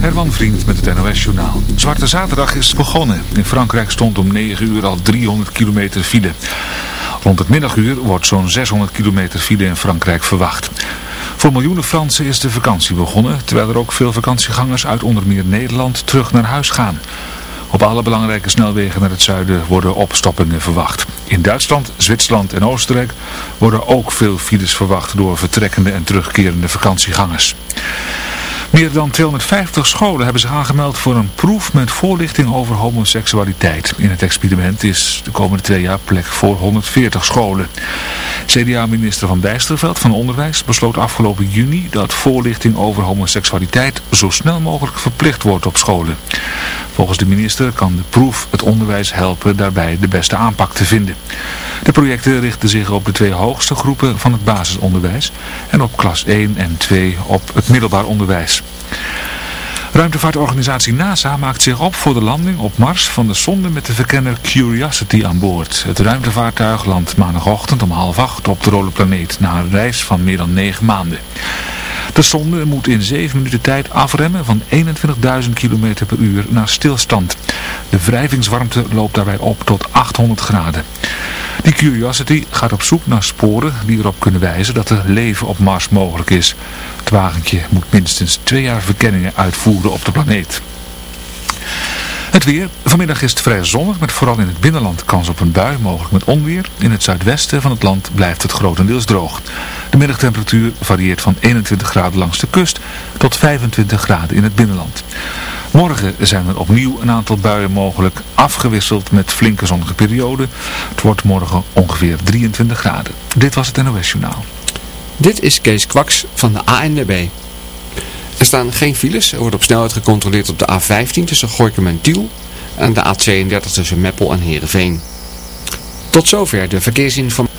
Herman Vriend met het NOS-journaal. Zwarte Zaterdag is begonnen. In Frankrijk stond om 9 uur al 300 kilometer file. Rond het middaguur wordt zo'n 600 kilometer file in Frankrijk verwacht. Voor miljoenen Fransen is de vakantie begonnen, terwijl er ook veel vakantiegangers uit onder meer Nederland terug naar huis gaan. Op alle belangrijke snelwegen naar het zuiden worden opstoppingen verwacht. In Duitsland, Zwitserland en Oostenrijk worden ook veel files verwacht door vertrekkende en terugkerende vakantiegangers. Meer dan 250 scholen hebben zich aangemeld voor een proef met voorlichting over homoseksualiteit. In het experiment is de komende twee jaar plek voor 140 scholen. CDA-minister Van Bijsterveld van Onderwijs besloot afgelopen juni dat voorlichting over homoseksualiteit zo snel mogelijk verplicht wordt op scholen. Volgens de minister kan de proef het onderwijs helpen daarbij de beste aanpak te vinden. De projecten richten zich op de twee hoogste groepen van het basisonderwijs en op klas 1 en 2 op het middelbaar onderwijs. Ruimtevaartorganisatie NASA maakt zich op voor de landing op Mars van de sonde met de verkenner Curiosity aan boord. Het ruimtevaartuig landt maandagochtend om half acht op de planeet na een reis van meer dan negen maanden. De sonde moet in 7 minuten tijd afremmen van 21.000 km per uur naar stilstand. De wrijvingswarmte loopt daarbij op tot 800 graden. Die Curiosity gaat op zoek naar sporen die erop kunnen wijzen dat er leven op Mars mogelijk is. Het wagentje moet minstens twee jaar verkenningen uitvoeren op de planeet. Het weer. Vanmiddag is het vrij zonnig met vooral in het binnenland kans op een bui, mogelijk met onweer. In het zuidwesten van het land blijft het grotendeels droog. De middagtemperatuur varieert van 21 graden langs de kust tot 25 graden in het binnenland. Morgen zijn er opnieuw een aantal buien mogelijk, afgewisseld met flinke zonnige perioden. Het wordt morgen ongeveer 23 graden. Dit was het NOS Journaal. Dit is Kees Kwaks van de ANWB. Er staan geen files. Er wordt op snelheid gecontroleerd op de A15 tussen Gorkum en Tiel. En de A32 tussen Meppel en Heerenveen. Tot zover de verkeersinformatie.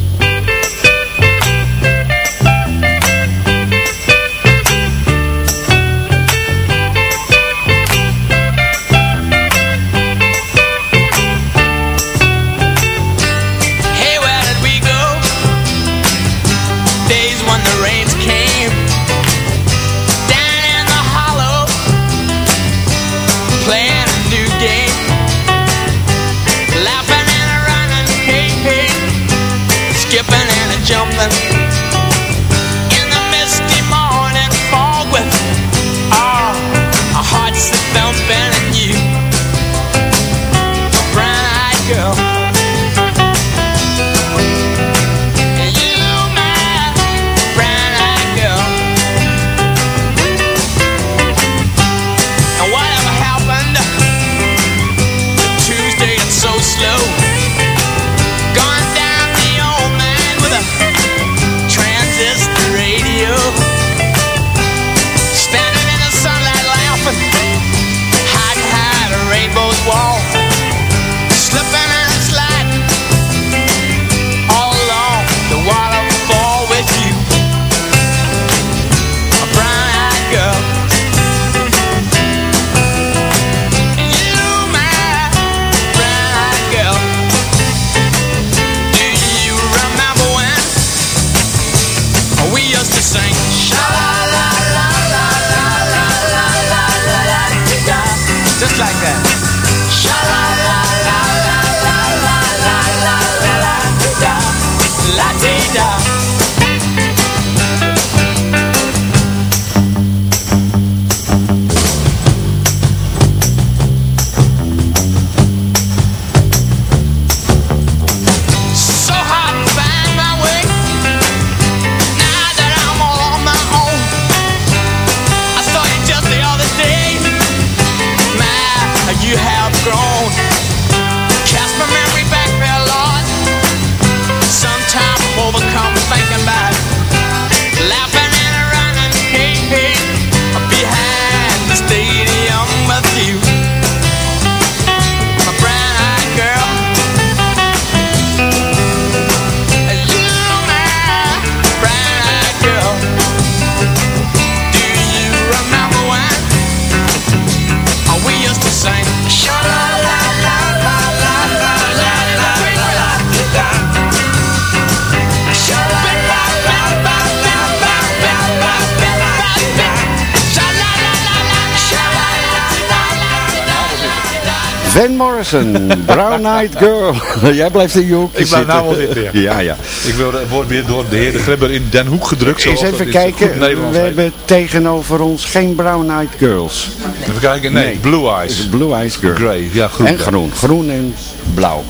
Van Morrison, Brown Eyed Girl. Jij blijft in je Ik blijf nou wel zitten. ja. Ja, ja. Ik wordt weer door de heer De Grebber in Den Hoek gedrukt. Eens even kijken. We heet. hebben tegenover ons geen Brown Eyed Girls. Even kijken. Nee, Nee. Blue Eyes. Blue Eyed Girl. Grey, ja groen. En groen. Groen en blauw.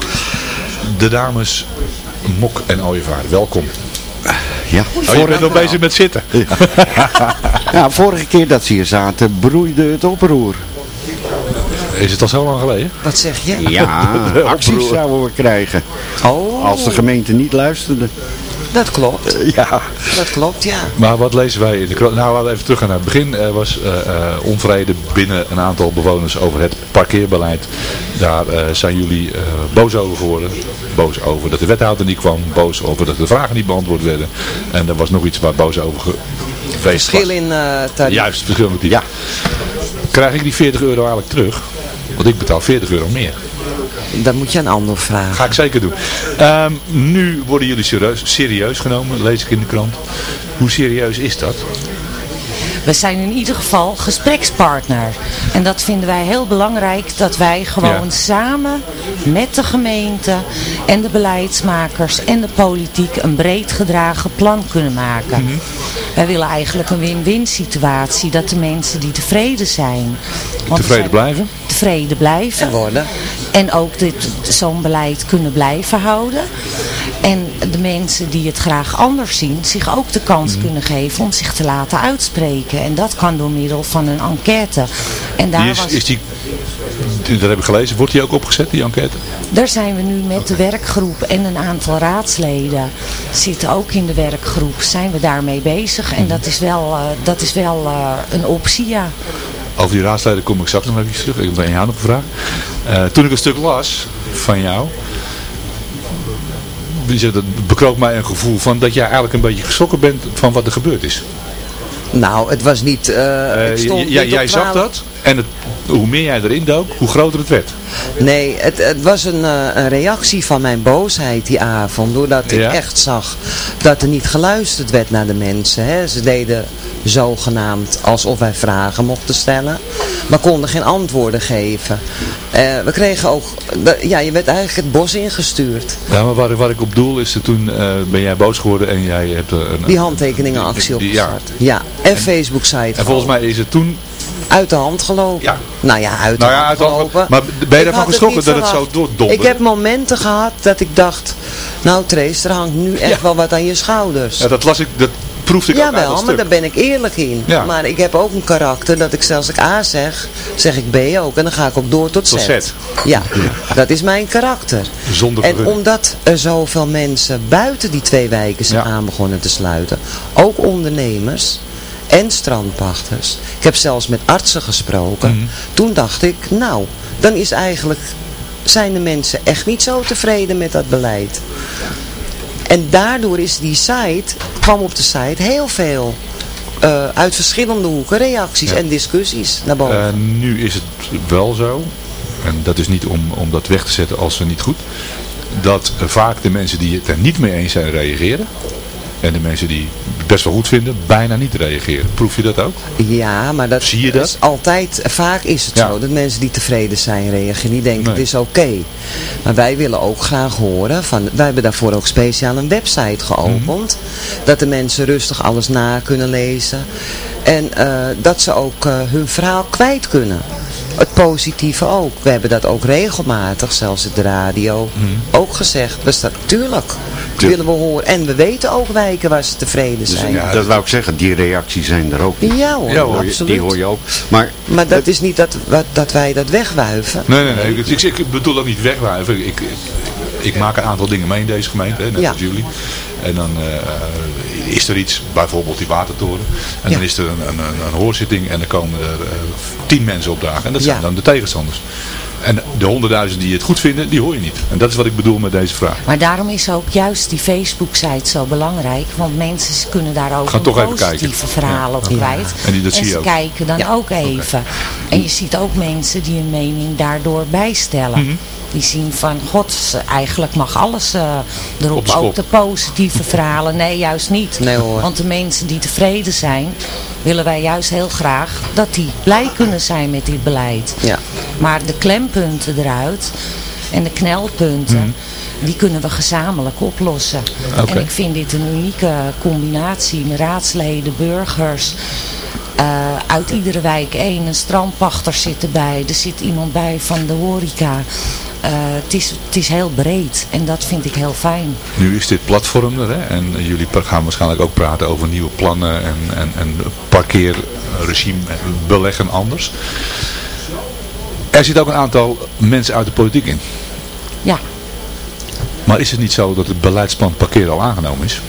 De dames Mok en Ooievaar, welkom. Ja. Oh, je bent nog bezig met zitten. Ja, vorige keer dat ze hier zaten broeide het oproer. Is het al zo lang geleden? Wat zeg je? Ja, acties zouden we krijgen. Oh, Als de gemeente niet luisterde. dat klopt. Ja. Dat klopt, ja. Maar wat lezen wij in de krant? Nou, laten we even teruggaan naar het begin. Er was eh, eh, onvrede binnen een aantal bewoners over het parkeerbeleid. Daar eh, zijn jullie eh, boos over geworden. Boos over dat de wethouder niet kwam. Boos over dat de vragen niet beantwoord werden. En er was nog iets waar boos over ge- geweest Verschil was. in eh tarief. Juist, verschil met die. Ja. Krijg ik die 40 euro eigenlijk terug? Want ik betaal 40 euro meer. Dat moet je aan ander vragen. Ga ik zeker doen. Ehm, nu worden jullie serieus, serieus genomen, lees ik in de krant. Hoe serieus is dat? We zijn in ieder geval gesprekspartner. En dat vinden wij heel belangrijk, dat wij gewoon Ja. samen met de gemeente en de beleidsmakers en de politiek een breed gedragen plan kunnen maken. Mhm. Wij willen eigenlijk een win-win situatie, dat de mensen die tevreden zijn. want Tevreden blijven? Tevreden blijven. En worden. En ook dit- zo'n beleid kunnen blijven houden. En de mensen die het graag anders zien, zich ook de kans Mhm. kunnen geven om zich te laten uitspreken. En dat kan door middel van een enquête. En daar, Die is, was, is die, dat heb ik gelezen, wordt die ook opgezet, die enquête? daar zijn we nu met de werkgroep en een aantal raadsleden zitten ook in de werkgroep. Zijn we daarmee bezig. En dat is wel, eh, dat is wel eh, een optie, ja. Over die raadsleden kom ik straks nog even terug. Ik ben je aan op vraag. Eh, toen ik een stuk las van jou, dat bekroop mij een gevoel van dat jij eigenlijk een beetje geschrokken bent van wat er gebeurd is. Nou, het was niet... eh, Eh, het stond j- niet jij- zag 12. dat en het, hoe meer jij erin dook, hoe groter het werd. Nee, het, het was een, eh, een reactie van mijn boosheid die avond. Doordat ik Ja. echt zag dat er niet geluisterd werd naar de mensen. Hè. Ze deden zogenaamd alsof wij vragen mochten stellen. Maar konden geen antwoorden geven. Eh, we kregen ook... ja, je werd eigenlijk het bos ingestuurd. Ja, maar waar, waar ik op doel is, dat toen eh, ben jij boos geworden en jij hebt een... Die handtekeningenactie die- ja. opgestart. Ja, en, Facebook-site. En volgens mij is het toen... Uit de hand gelopen. Ja. Nou ja, uit de Nou ja, hand uit gelopen. Maar ben je ervan geschrokken dat het zo verwacht. doordonderde? Ik heb momenten gehad dat ik dacht, nou Trace, er hangt nu echt wel wat aan je schouders. Ja, dat las ik, dat proefde ik ook uit dat Jawel, maar stuk. daar ben ik eerlijk in. Ja. Maar ik heb ook een karakter dat ik zelfs als ik A zeg, zeg ik B ook. En dan ga ik ook door tot Z. Tot Z. Ja, dat is mijn karakter. Zonder en omdat er zoveel mensen buiten die twee wijken zijn aan begonnen te sluiten. Ook ondernemers en strandpachters. Ik heb zelfs met artsen gesproken. Mhm. Toen dacht ik, nou, dan is eigenlijk, zijn de mensen echt niet zo tevreden met dat beleid. En daardoor is die site, kwam op de site heel veel eh, uit verschillende hoeken reacties Ja. en discussies naar boven. Eh, nu is het wel zo, en dat is niet om, om dat weg te zetten als ze niet goed, dat vaak de mensen die het er niet mee eens zijn reageren. En de mensen die het best wel goed vinden, bijna niet reageren. Proef je dat ook? Ja, maar dat, Zie je dat? is altijd, vaak is het Ja. zo dat mensen die tevreden zijn reageren, die denken Nee. het is oké. Maar wij willen ook graag horen, van, wij hebben daarvoor ook speciaal een website geopend, Mhm. dat de mensen rustig alles na kunnen lezen en eh, dat ze ook eh, hun verhaal kwijt kunnen. Het positieve ook. We hebben dat ook regelmatig, zelfs op de radio, Mhm. ook gezegd. Dus dat, tuurlijk, willen we horen. En we weten ook wijken waar ze tevreden Dus, zijn. ja, dat wou ik zeggen, die reacties zijn er ook. Ja hoor, Ja, hoor je- absoluut. die hoor je ook. Maar, Maar dat is niet dat, wat, dat wij dat wegwuiven. Nee, nee, nee. Ik, ik, ik bedoel ook niet wegwuiven. Ik, ik, ik maak een aantal dingen mee in deze gemeente, hè, net Ja. als jullie. En dan eh, is er iets, bijvoorbeeld die watertoren. En Ja. dan is er een, een, een, een hoorzitting en dan komen er eh, tien mensen opdagen. En dat zijn Ja. dan de tegenstanders. En de honderdduizend die het goed vinden, die hoor je niet. En dat is wat ik bedoel met deze vraag. Maar daarom is ook juist die Facebook-site zo belangrijk. Want mensen kunnen daar ook Gaan toch even positieve kijken. verhalen op Ja. kwijt. En die- dat zie je ze ook. kijken dan Ja. ook even. En je ziet ook mensen die hun mening daardoor bijstellen. Mhm. Die zien van, god, eigenlijk mag alles eh, Op erop. de. Ook de positieve verhalen. Nee, juist niet. Nee, hoor. Want de mensen die tevreden zijn, willen wij juist heel graag dat die blij kunnen zijn met dit beleid. Ja. Maar de klempunten eruit en de knelpunten, Mhm. die kunnen we gezamenlijk oplossen. En ik vind dit een unieke combinatie met raadsleden, burgers. eh, uit iedere wijk één. Een strandpachter zit erbij. Er zit iemand bij van de horeca. Eh, het, is, het is heel breed en dat vind ik heel fijn. Nu is dit platform er hè? en jullie gaan waarschijnlijk ook praten over nieuwe plannen en, en, en parkeerregime, beleggen anders. Er zit ook een aantal mensen uit de politiek in. Ja. Maar is het niet zo dat het beleidsplan parkeren al aangenomen is?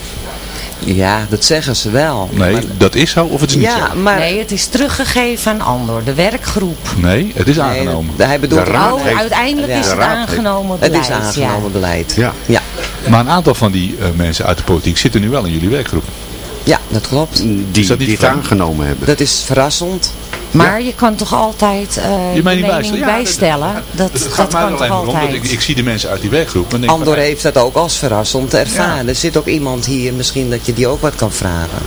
Ja, dat zeggen ze wel. Nee, Maar- dat is zo of het is niet ja, zo? maar... Nee, het is teruggegeven aan Andor, de werkgroep. Nee, het is aangenomen. hij bedoelt... Oh, uiteindelijk Ja. is De het raad heeft- aangenomen Het beleid. is aangenomen ja. beleid. Ja. Ja. Maar een aantal van die eh, mensen uit de politiek zitten nu wel in jullie werkgroep. ja, dat klopt. Die dat dit vreemd? aangenomen hebben. Dat is verrassend. Maar je kan toch altijd eh, je, mening mening bijstellen? Ja, bijstellen? Dat, Het dat, gaat mij kan toch alleen maar om dat altijd? ik, ik zie de mensen uit die werkgroep. En denk Andor van, heeft dat ook als verrassend ervaren. Er zit ook iemand hier, misschien dat je die ook wat kan vragen.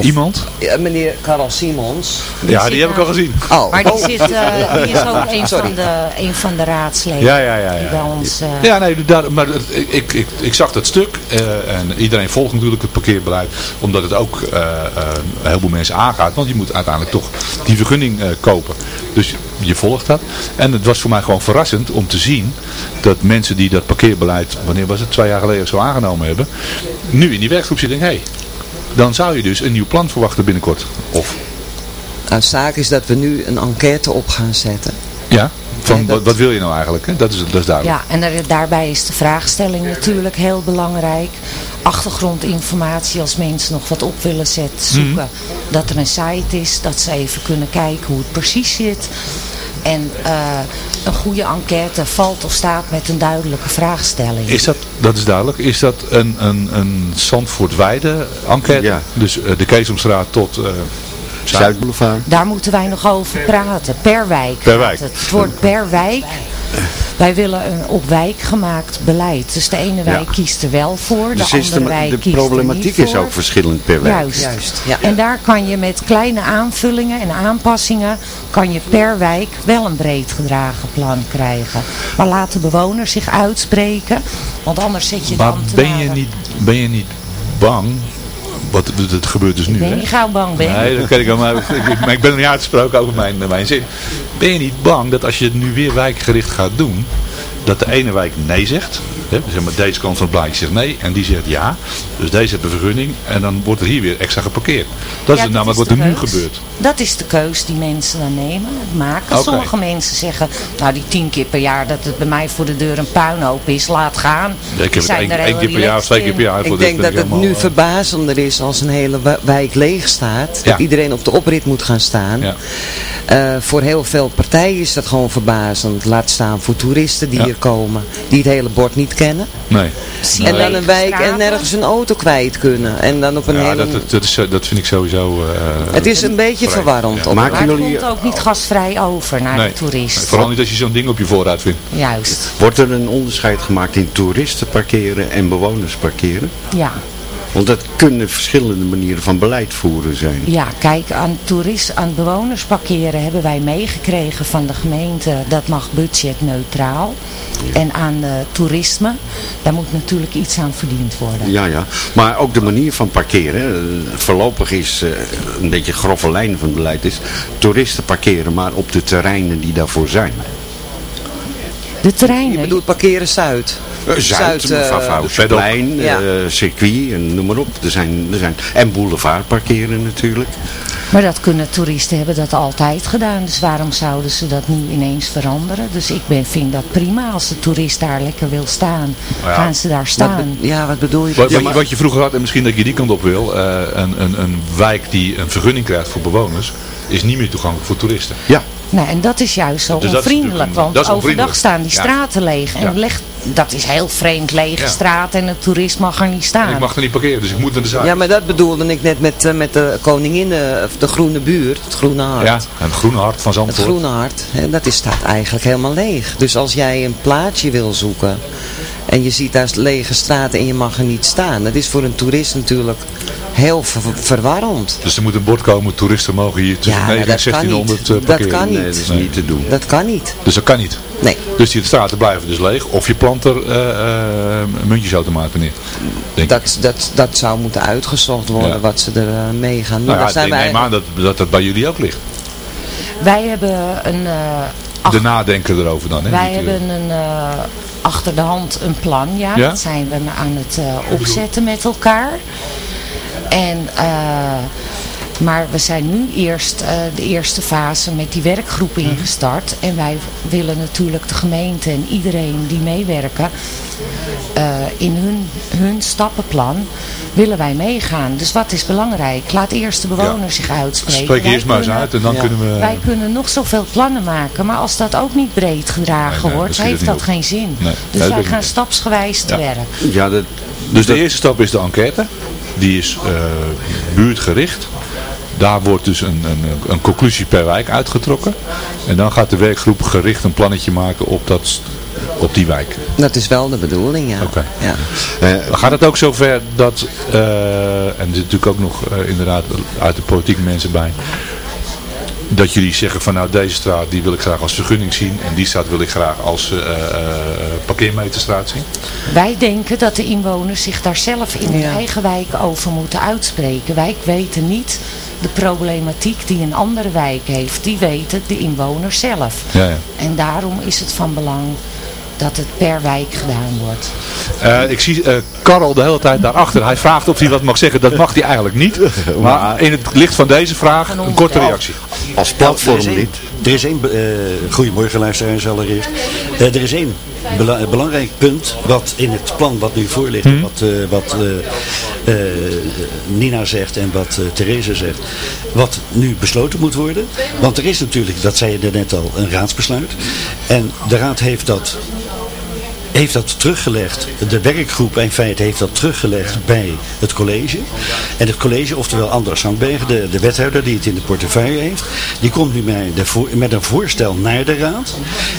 Iemand? Ja, meneer Karel Simons. ja, die heb ik al gezien. Oh, Maar die, oh. zit, eh, die is ook een Sorry. van, de, een van de raadsleden Ja, ja, ja, ja. die bij ons... eh, Ja, nee, daar, maar ik, ik, ik, ik zag dat stuk eh, en iedereen volgt natuurlijk het parkeerbeleid, omdat het ook een heleboel mensen aangaat, want je moet uiteindelijk toch die vergunning eh, kopen. Dus je volgt dat. En het was voor mij gewoon verrassend om te zien dat mensen die dat parkeerbeleid, wanneer was het, twee jaar geleden zo aangenomen hebben, nu in die werkgroep zitten en hey, dan zou je dus een nieuw plan verwachten binnenkort. Of, Nou, zaak is dat we nu een enquête op gaan zetten. ja, van wat, wat wil je nou eigenlijk? Hè? Dat, is, dat is duidelijk. Ja, en er- daarbij is de vraagstelling natuurlijk heel belangrijk. Achtergrondinformatie als mensen nog wat op willen zetten, zoeken. Mhm. Dat er een site is, dat ze even kunnen kijken hoe het precies zit. En eh, een goede enquête valt of staat met een duidelijke vraagstelling. Is dat, dat is duidelijk, is dat een, een, een Zandvoort-wijde enquête? Ja. Dus eh, de Keesomstraat tot uh, Zuidboulevard. Daar moeten wij nog over praten. Per wijk. Per wijk. Het. het wordt per wijk. Wij willen een op wijk gemaakt beleid. Dus de ene wijk Ja. kiest er wel voor, de Dus andere de, wijk de kiest er problematiek niet is voor. ook verschillend per wijk. Juist. Juist, ja. En daar kan je met kleine aanvullingen en aanpassingen, kan je per wijk wel een breed gedragen plan krijgen. Maar laat de bewoners zich uitspreken, want anders zet je Maar dan te ben je, niet, ben je niet bang, wat dat gebeurt dus nu ben hè? niet gauw bang ben. Nee, dat ken ik wel, maar maar ik ben nog niet uitgesproken over mijn, mijn zin. Ben je niet bang dat als je het nu weer wijkgericht gaat doen, dat de ene wijk nee zegt, hè, zeg maar deze kant van het blaadje zegt nee en die zegt ja, dus deze heeft een vergunning en dan wordt er hier weer extra geparkeerd. Dat Ja, is namelijk wat er nu gebeurt. Dat is de keus die mensen dan nemen, maken. Sommige mensen zeggen, nou die tien keer per jaar dat het bij mij voor de deur een puinhoop is, laat gaan. Ja, ik heb het zijn één, er keer per jaar of twee keer per jaar. Ik denk dat het nu verbazender is als een hele wijk leeg staat. Ja. Dat iedereen op de oprit moet gaan staan. Ja. Eh, voor heel veel partijen is dat gewoon verbazend. Laat staan voor toeristen die Ja. hier komen. Die het hele bord niet kennen. Nee. En dan een wijk en nergens een auto kwijt kunnen. En dan op een Ja, hele... dat, dat, dat, is, dat vind ik sowieso... eh, het is een beetje vreemd. verwarrend. Ja. Maar het jullie, komt ook niet gasvrij over naar Nee. de toerist. Vooral niet als je zo'n ding op je voorruit vindt. Juist, wordt er een onderscheid gemaakt in toeristen parkeren en bewoners parkeren? ja. Want dat kunnen verschillende manieren van beleid voeren zijn. Ja, kijk, aan, toerist, aan bewoners parkeren hebben wij meegekregen van de gemeente. Dat mag budgetneutraal. En aan eh, toerisme, daar moet natuurlijk iets aan verdiend worden. Ja, ja. Maar ook de manier van parkeren. hè. Voorlopig is eh, een beetje grove lijn van het beleid is toeristen parkeren maar op de terreinen die daarvoor zijn. De Je terreinen, bedoelt parkeren Zuid. Eh, Zuid, Zuid, eh, Vavouwsplein, ja. eh, circuit en noem maar op. Er zijn, er zijn, en boulevard parkeren natuurlijk. maar dat kunnen toeristen hebben dat altijd gedaan. Dus waarom zouden ze dat nu ineens veranderen? Dus ik ben, vind dat prima. Als de toerist daar lekker wil staan, ja. gaan ze daar staan. ja, wat bedoel je? Wat, wat, je, wat je vroeger had, en misschien dat je die kant op wil, eh, een, een, een wijk die een vergunning krijgt voor bewoners, is niet meer toegankelijk voor toeristen. Ja. Nou, en dat is juist zo Dus onvriendelijk. Want dat is overdag staan die Ja. straten leeg. En Ja. legt, dat is heel vreemd, lege Ja. straat en het toerist mag er niet En staan. ik mag er niet parkeren, dus ik moet naar de zaak. Ja, maar dat bedoelde ik net met, eh, met de koningin, eh, of de groene buurt, het groene hart. Ja, een groene hart van Het Zandvoort. groene hart, hè, dat is, staat eigenlijk helemaal leeg. Dus als jij een plaatje wil zoeken En je ziet daar lege straten en je mag er niet staan. Dat is voor een toerist natuurlijk heel ver- verwarrend. Dus er moet een bord komen, toeristen mogen hier tussen Ja, 9 en dat kan 1600 niet. eh, parkeren. Dat kan niet. Nee, dat is niet te doen. Dat kan niet. Dus dat kan niet. Nee. Dus die straten blijven dus leeg. Of je plant er eh, eh, muntjesautomaten neer. Dat, dat, dat zou moeten uitgezocht worden Ja. wat ze er eh, mee gaan doen. Nou Daar zijn ik wij neem aan dat, dat dat bij jullie ook ligt. Wij hebben een... eh, ach- De nadenken erover dan. Hè, wij eh, hebben een, eh, achter de hand een plan, ja. Ja? Dat zijn we aan het eh, opzetten met elkaar. En, eh, maar we zijn nu eerst eh, de eerste fase met die werkgroep Mhm. ingestart. En wij willen natuurlijk de gemeente en iedereen die meewerken in hun, hun stappenplan willen wij meegaan. Dus wat is belangrijk? Laat eerst de bewoner zich uitspreken. Spreek Wij eerst maar eens kunnen- uit en dan kunnen we... wij kunnen nog zoveel plannen maken, maar als dat ook niet breed gedragen Nee, nee, wordt, dat heeft dat op. geen zin. Nee, dus wij gaan niet. stapsgewijs te Ja. werk. Ja, dat, Dus de eerste stap is de enquête. Die is eh, buurtgericht. Daar wordt dus een, een, een conclusie per wijk uitgetrokken. En dan gaat de werkgroep gericht een plannetje maken op, dat, op die wijk. Dat is wel de bedoeling, ja. Oké. ja. eh, Gaat het ook zover dat, eh, en er zitten natuurlijk ook nog eh, inderdaad uit de politiek mensen bij, dat jullie zeggen van nou deze straat die wil ik graag als vergunning zien en die straat wil ik graag als eh, eh, parkeermeterstraat zien? Wij denken dat de inwoners zich daar zelf in hun Ja. eigen wijk over moeten uitspreken. Wij weten niet de problematiek die een andere wijk heeft. Die weten de inwoners zelf. Ja, ja. En daarom is het van belang dat het per wijk gedaan wordt. Eh, ik zie eh Karel de hele tijd daarachter. Hij vraagt of hij wat mag zeggen. Dat mag hij eigenlijk niet. Maar in het licht van deze vraag een korte reactie. als is platformlid. één, er is één eh, goedemorgen luisteraars allereerst. Er is één bela- belangrijk punt wat in het plan wat nu voor ligt, Hm? wat, eh, wat eh, eh, Nina zegt en wat Therese zegt, wat nu besloten moet worden. Want er is natuurlijk, dat zei je net al, een raadsbesluit. En de raad heeft dat heeft dat teruggelegd, de werkgroep in feite heeft dat teruggelegd bij het college. En het college, oftewel Anders Sandbergen, de, de wethouder die het in de portefeuille heeft, die komt nu met, de met een voorstel naar de raad.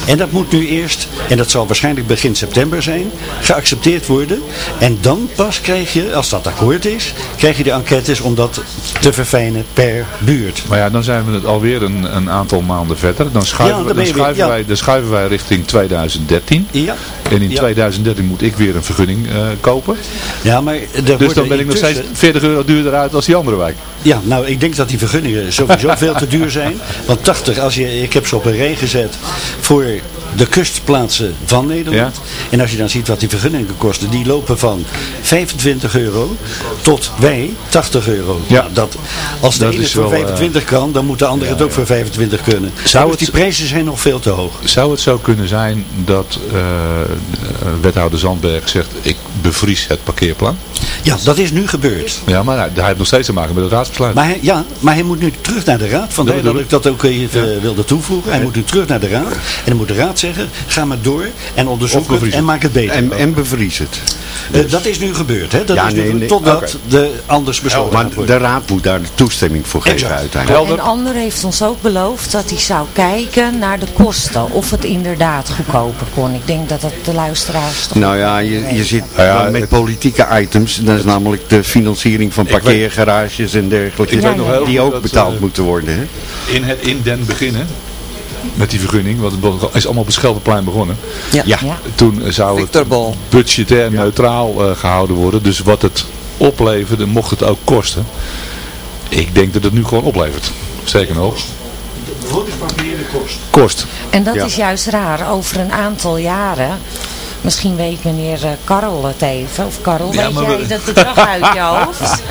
En dat moet nu eerst, en dat zal waarschijnlijk begin september zijn, geaccepteerd worden. En dan pas krijg je, als dat akkoord is, krijg je de enquêtes om dat te verfijnen per buurt. Maar ja, dan zijn we het alweer een, een aantal maanden verder. Dan Ja, schuiven, dan ben dan, weer- schuiven ja. wij, dan schuiven wij richting 2013. Ja. En in Ja. 2013 moet ik weer een vergunning eh, kopen. Ja, maar Dus dan ben ik nog steeds intussen- 40 euro duurder uit als die andere wijk. Ja, nou ik denk dat die vergunningen sowieso veel te duur zijn. Want 80, als je, ik heb ze op een rij gezet voor de kustplaatsen van Nederland. En als je dan ziet wat die vergunningen kosten, die lopen van 25 euro tot wij 80 euro. Ja. Nou, dat, als de Dat ene is voor wel, eh, 25 kan, dan moet de andere het ook voor 25 kunnen. Zou dus het- die prijzen zijn nog veel te hoog. Zou het zo kunnen zijn dat eh, eh, wethouder Zandberg zegt ik bevries het parkeerplan? Ja, dat is nu gebeurd. Ja, maar hij, hij heeft nog steeds te maken met het raadsbesluit. Maar hij, ja, maar hij moet nu terug naar de raad. Vandaar Dat ik dat ook even wilde toevoegen. Hij moet nu terug naar de raad. En dan moet de raad zeggen, ga maar door en onderzoek het en maak het beter. En, en bevries het. Eh, dat is nu gebeurd. Hè? Dat Ja, is nu nee, nee, totdat de anders besloten Maar de raad moet daar de toestemming voor geven Exact. uiteindelijk. En Ander heeft ons ook beloofd dat hij zou kijken naar de kosten. Of het inderdaad goedkoper kon. Ik denk dat dat de luisteraars toch Nou ja, je, je zit Nou ja, met politieke items. Dat is namelijk de financiering van parkeergarages en dergelijke. Die ook dat, betaald eh, moeten worden. Hè? In het in den beginnen, met die vergunning, want het is allemaal op het Schelderplein begonnen. Ja. Toen zou het budgetair neutraal eh, gehouden worden. Dus wat het opleverde, mocht het ook kosten. Ik denk dat het nu gewoon oplevert. Zeker nog. kost. Kost. En dat Ja. is juist raar. Over een aantal jaren. Misschien weet meneer eh, Karel het even. Of Karel, Ja, weet jij we- dat bedrag uit je hoofd?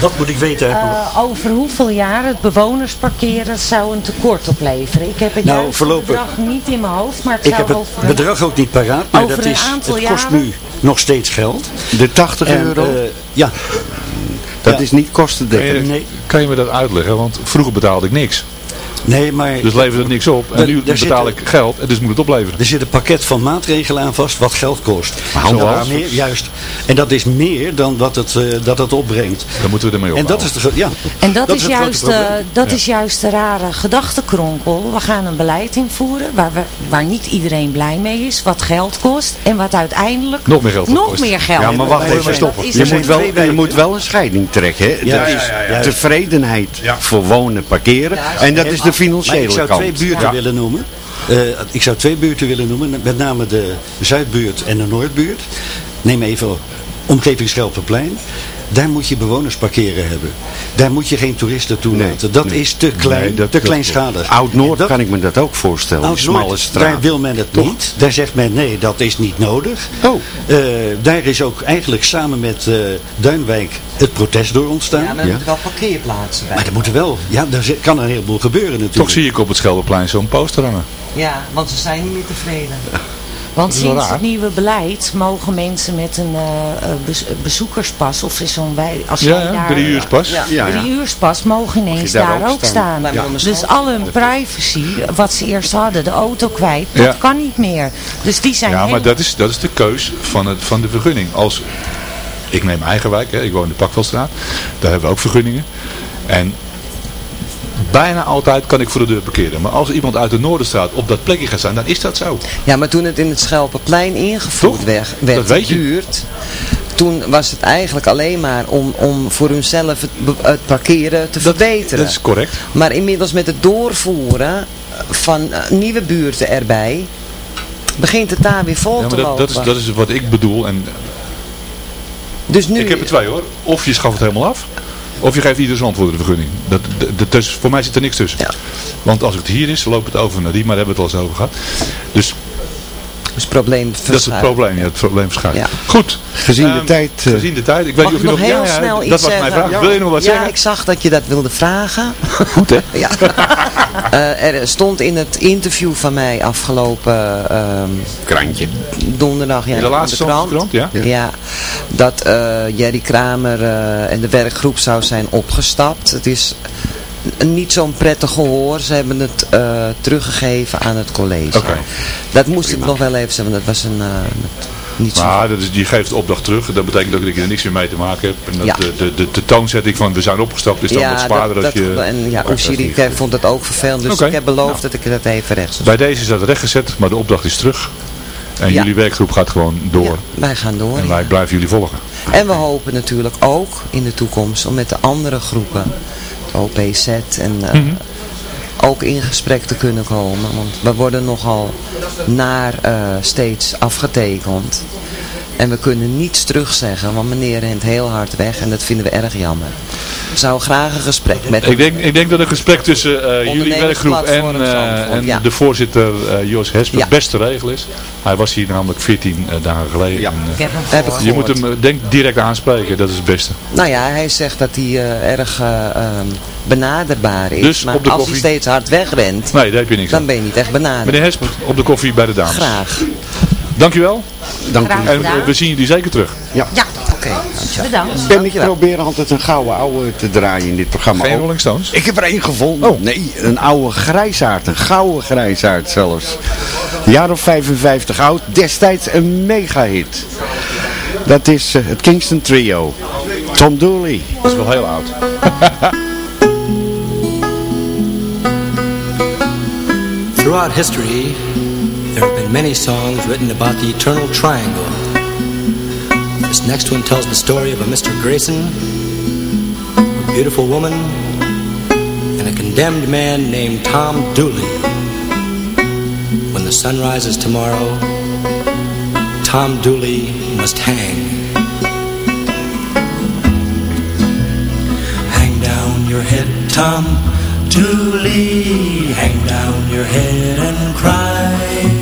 Dat moet ik weten. Eh, over hoeveel jaar het bewonersparkeren zou een tekort opleveren? Ik heb het Nou, voorlopig- bedrag niet in mijn hoofd. Maar het ik zou heb over het een- bedrag ook niet paraat. Maar over dat een is, aantal het kost jaren- nu nog steeds geld. De 80 En, euro, eh, ja, dat ja. is niet kostendekkend. Kan je, Nee. kan je me dat uitleggen? Want vroeger betaalde ik niks. Nee, maar... Dus levert het niks op. En nu betaal ik geld en dus moet het opleveren. Er zit een pakket van maatregelen aan vast wat geld kost. Maar En dat zoals? is meer, juist. En dat is meer dan wat het, eh, dat het opbrengt. Dan moeten we ermee En dat is de, ja, En dat, is, juist, eh, dat Ja. is juist de rare gedachtenkronkel. We gaan een beleid invoeren waar, we, waar niet iedereen blij mee is. Wat geld kost en wat uiteindelijk Nog meer geld nog kost. meer geld Ja, maar wacht even, is Je moet, wel, je moet wel een scheiding trekken. Hè? Ja, dat ja, is ja, ja. tevredenheid voor wonen, parkeren. En dat is de ik zou twee buurten Ja. willen noemen. Eh, ik zou twee buurten willen noemen. Met name de Zuidbuurt en de Noordbuurt. Neem even omgeving Schelpenplein. Daar moet je bewoners parkeren hebben. Daar moet je geen toeristen toelaten. dat nee. is te klein, Nee, dat- te dat kleinschalig. Oud-Noord Dat- kan ik me dat ook voorstellen. Oud-Noord, smalle straat. daar wil men het niet. Daar zegt men nee, dat is niet nodig. Oh. Eh, daar is ook eigenlijk samen met eh, Duinwijk het protest door ontstaan. Ja, maar er moeten wel parkeerplaatsen bij. Maar er moeten wel, ja, daar kan een heleboel gebeuren natuurlijk. Toch zie ik op het Schelderplein zo'n poster hangen. Ja, want ze zijn niet meer tevreden. Want sinds raar. het nieuwe beleid mogen mensen met een eh, eh, bez- bezoekerspas of is zo'n wij als Ja, jij ja, daar drieuurspas. Ja, Ja, ja. drieurspas mogen ineens daar daar, ook staan. Dus al hun privacy, wat ze eerst hadden, de auto kwijt, Ja. dat kan niet meer. Dus die zijn Ja, maar dat is, dat is de keus van, het, van de vergunning. Als, ik neem mijn eigen wijk, hè, ik woon in de Pakveldstraat. Daar hebben we ook vergunningen. En bijna altijd kan ik voor de deur parkeren. Maar als iemand uit de Noorderstraat op dat plekje gaat staan, dan is dat zo. Ja, maar toen het in het Schelpenplein ingevoerd Toch? werd, werd Dat buurt, toen was het eigenlijk alleen maar om, om voor hunzelf het, parkeren te verbeteren. Dat is correct. Maar inmiddels met het doorvoeren van eh, nieuwe buurten erbij, begint het daar weer vol Ja, te dat, dat, is, lopen. dat is wat ik bedoel. En dus nu, ik heb er twee hoor. Of je schaft het helemaal af. Of je geeft ieder zijn antwoord de vergunning. Dat- dus voor mij zit er niks tussen. Ja. Want als het hier is, loopt het over naar die. Maar daar hebben we het al eens over gehad. Dus is het probleem dat is het probleem. Ja, het probleem verschuift. Ja. Goed. Gezien de Ehm, tijd, eh, Gezien de tijd. Ik weet niet of nog je heel ja, ja, snel Dat iets was mijn vraag. Ja. Wil je nog wat ja, zeggen? ik zag dat je dat wilde vragen. Goed hè? Ja. Eh, er stond in het interview van mij afgelopen ehm, Krantje. donderdag ja, In de laatste krant, krant, ja? ja. dat eh, Jerry Kramer eh, en de werkgroep zou zijn opgestapt. Het is niet zo'n prettig gehoor. Ze hebben het eh, teruggegeven aan het college. Oké. Dat moest ik nog wel even zeggen, want dat was een... eh, niet zo... Maar dat is, je geeft de opdracht terug. Dat betekent ook dat je er niks meer mee te maken hebt. En dat Ja. de, de, de, de toonzetting van we zijn opgestapt is dan wat zwaarder dat, als je... dat- en ja, dat ik goed. vond het ook vervelend, dus ik heb beloofd Nou. dat ik dat even rechts Bij deze is dat rechtgezet, maar de opdracht is terug. En Ja. jullie werkgroep gaat gewoon door. Ja, wij gaan door. En ja. wij blijven jullie volgen. En we hopen natuurlijk ook in de toekomst om met de andere groepen, OPZ en eh, Mhm. ook in gesprek te kunnen komen. Want we worden nogal naar eh, steeds afgetekend. En we kunnen niets terugzeggen, want meneer rent heel hard weg en dat vinden we erg jammer. Ik zou graag een gesprek met Ik denk, ik denk dat een gesprek tussen eh, jullie werkgroep en, eh, en ja. de voorzitter eh, Jos Hesper Ja. best te regelen is. Hij was hier namelijk 14 eh, dagen geleden. Ja. En, Ik heb hem Heb ik gehoord. je moet hem denk, direct aanspreken, dat is het beste. Nou ja, hij zegt dat hij eh, erg eh, ehm, benaderbaar is. Dus maar op de als koffie- hij steeds hard wegrent, Nee, daar heb je niks dan aan. ben je niet echt benaderbaar. Meneer Hesper, op de koffie bij de dames. Graag. Dankjewel. Dank u. En we zien jullie zeker terug. Ja, Oké, dankjewel. bedankt. Ben ik probeer altijd een gouden ouwe te draaien in dit programma. Geen Rolling Stones? Ik heb er één gevonden. Oh. Nee, een oude grijsaard. Een gouden grijsaard zelfs. Een jaar of 55 oud. Destijds een mega hit. Dat is eh, het Kingston Trio. Tom Dooley. Dat is wel heel oud. Throughout history, there have been many songs written about the eternal triangle. This next one tells the story of a Mr. Grayson, a beautiful woman, and a condemned man named Tom Dooley. When the sun rises tomorrow, Tom Dooley must hang. Hang down your head, Tom Dooley. Hang down your head and cry.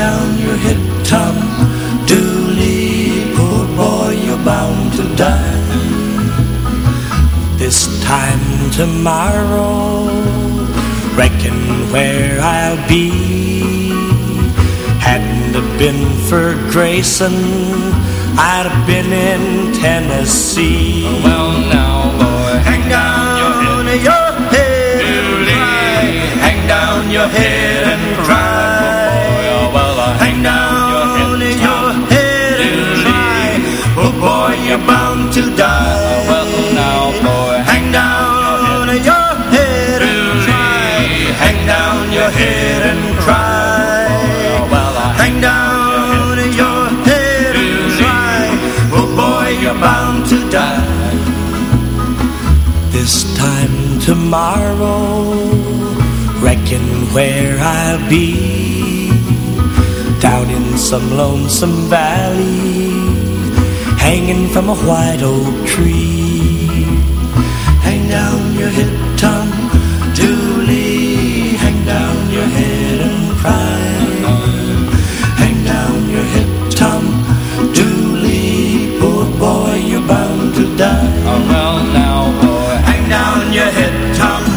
down your head, Tom Dooley, poor boy, you're bound to die. This time tomorrow, reckon where I'll be. Hadn't it been for Grayson, I'd have been in Tennessee. Well, now, boy, hang down your head, your head cry. Hang down your head and cry. You're bound to die. Well, now, boy, hang down your head and cry. Hang down your head and cry. Oh, well, I hang down your head and cry. Oh, boy, you're bound to die. This time tomorrow, reckon where I'll be. Down in some lonesome valley, hanging from a white oak tree. Hang down your head, Tom Dooley. Hang down your head and cry. Hang down your head, Tom Dooley. Poor boy, you're bound to die. Oh, well, now, boy. Hang down your head, Tom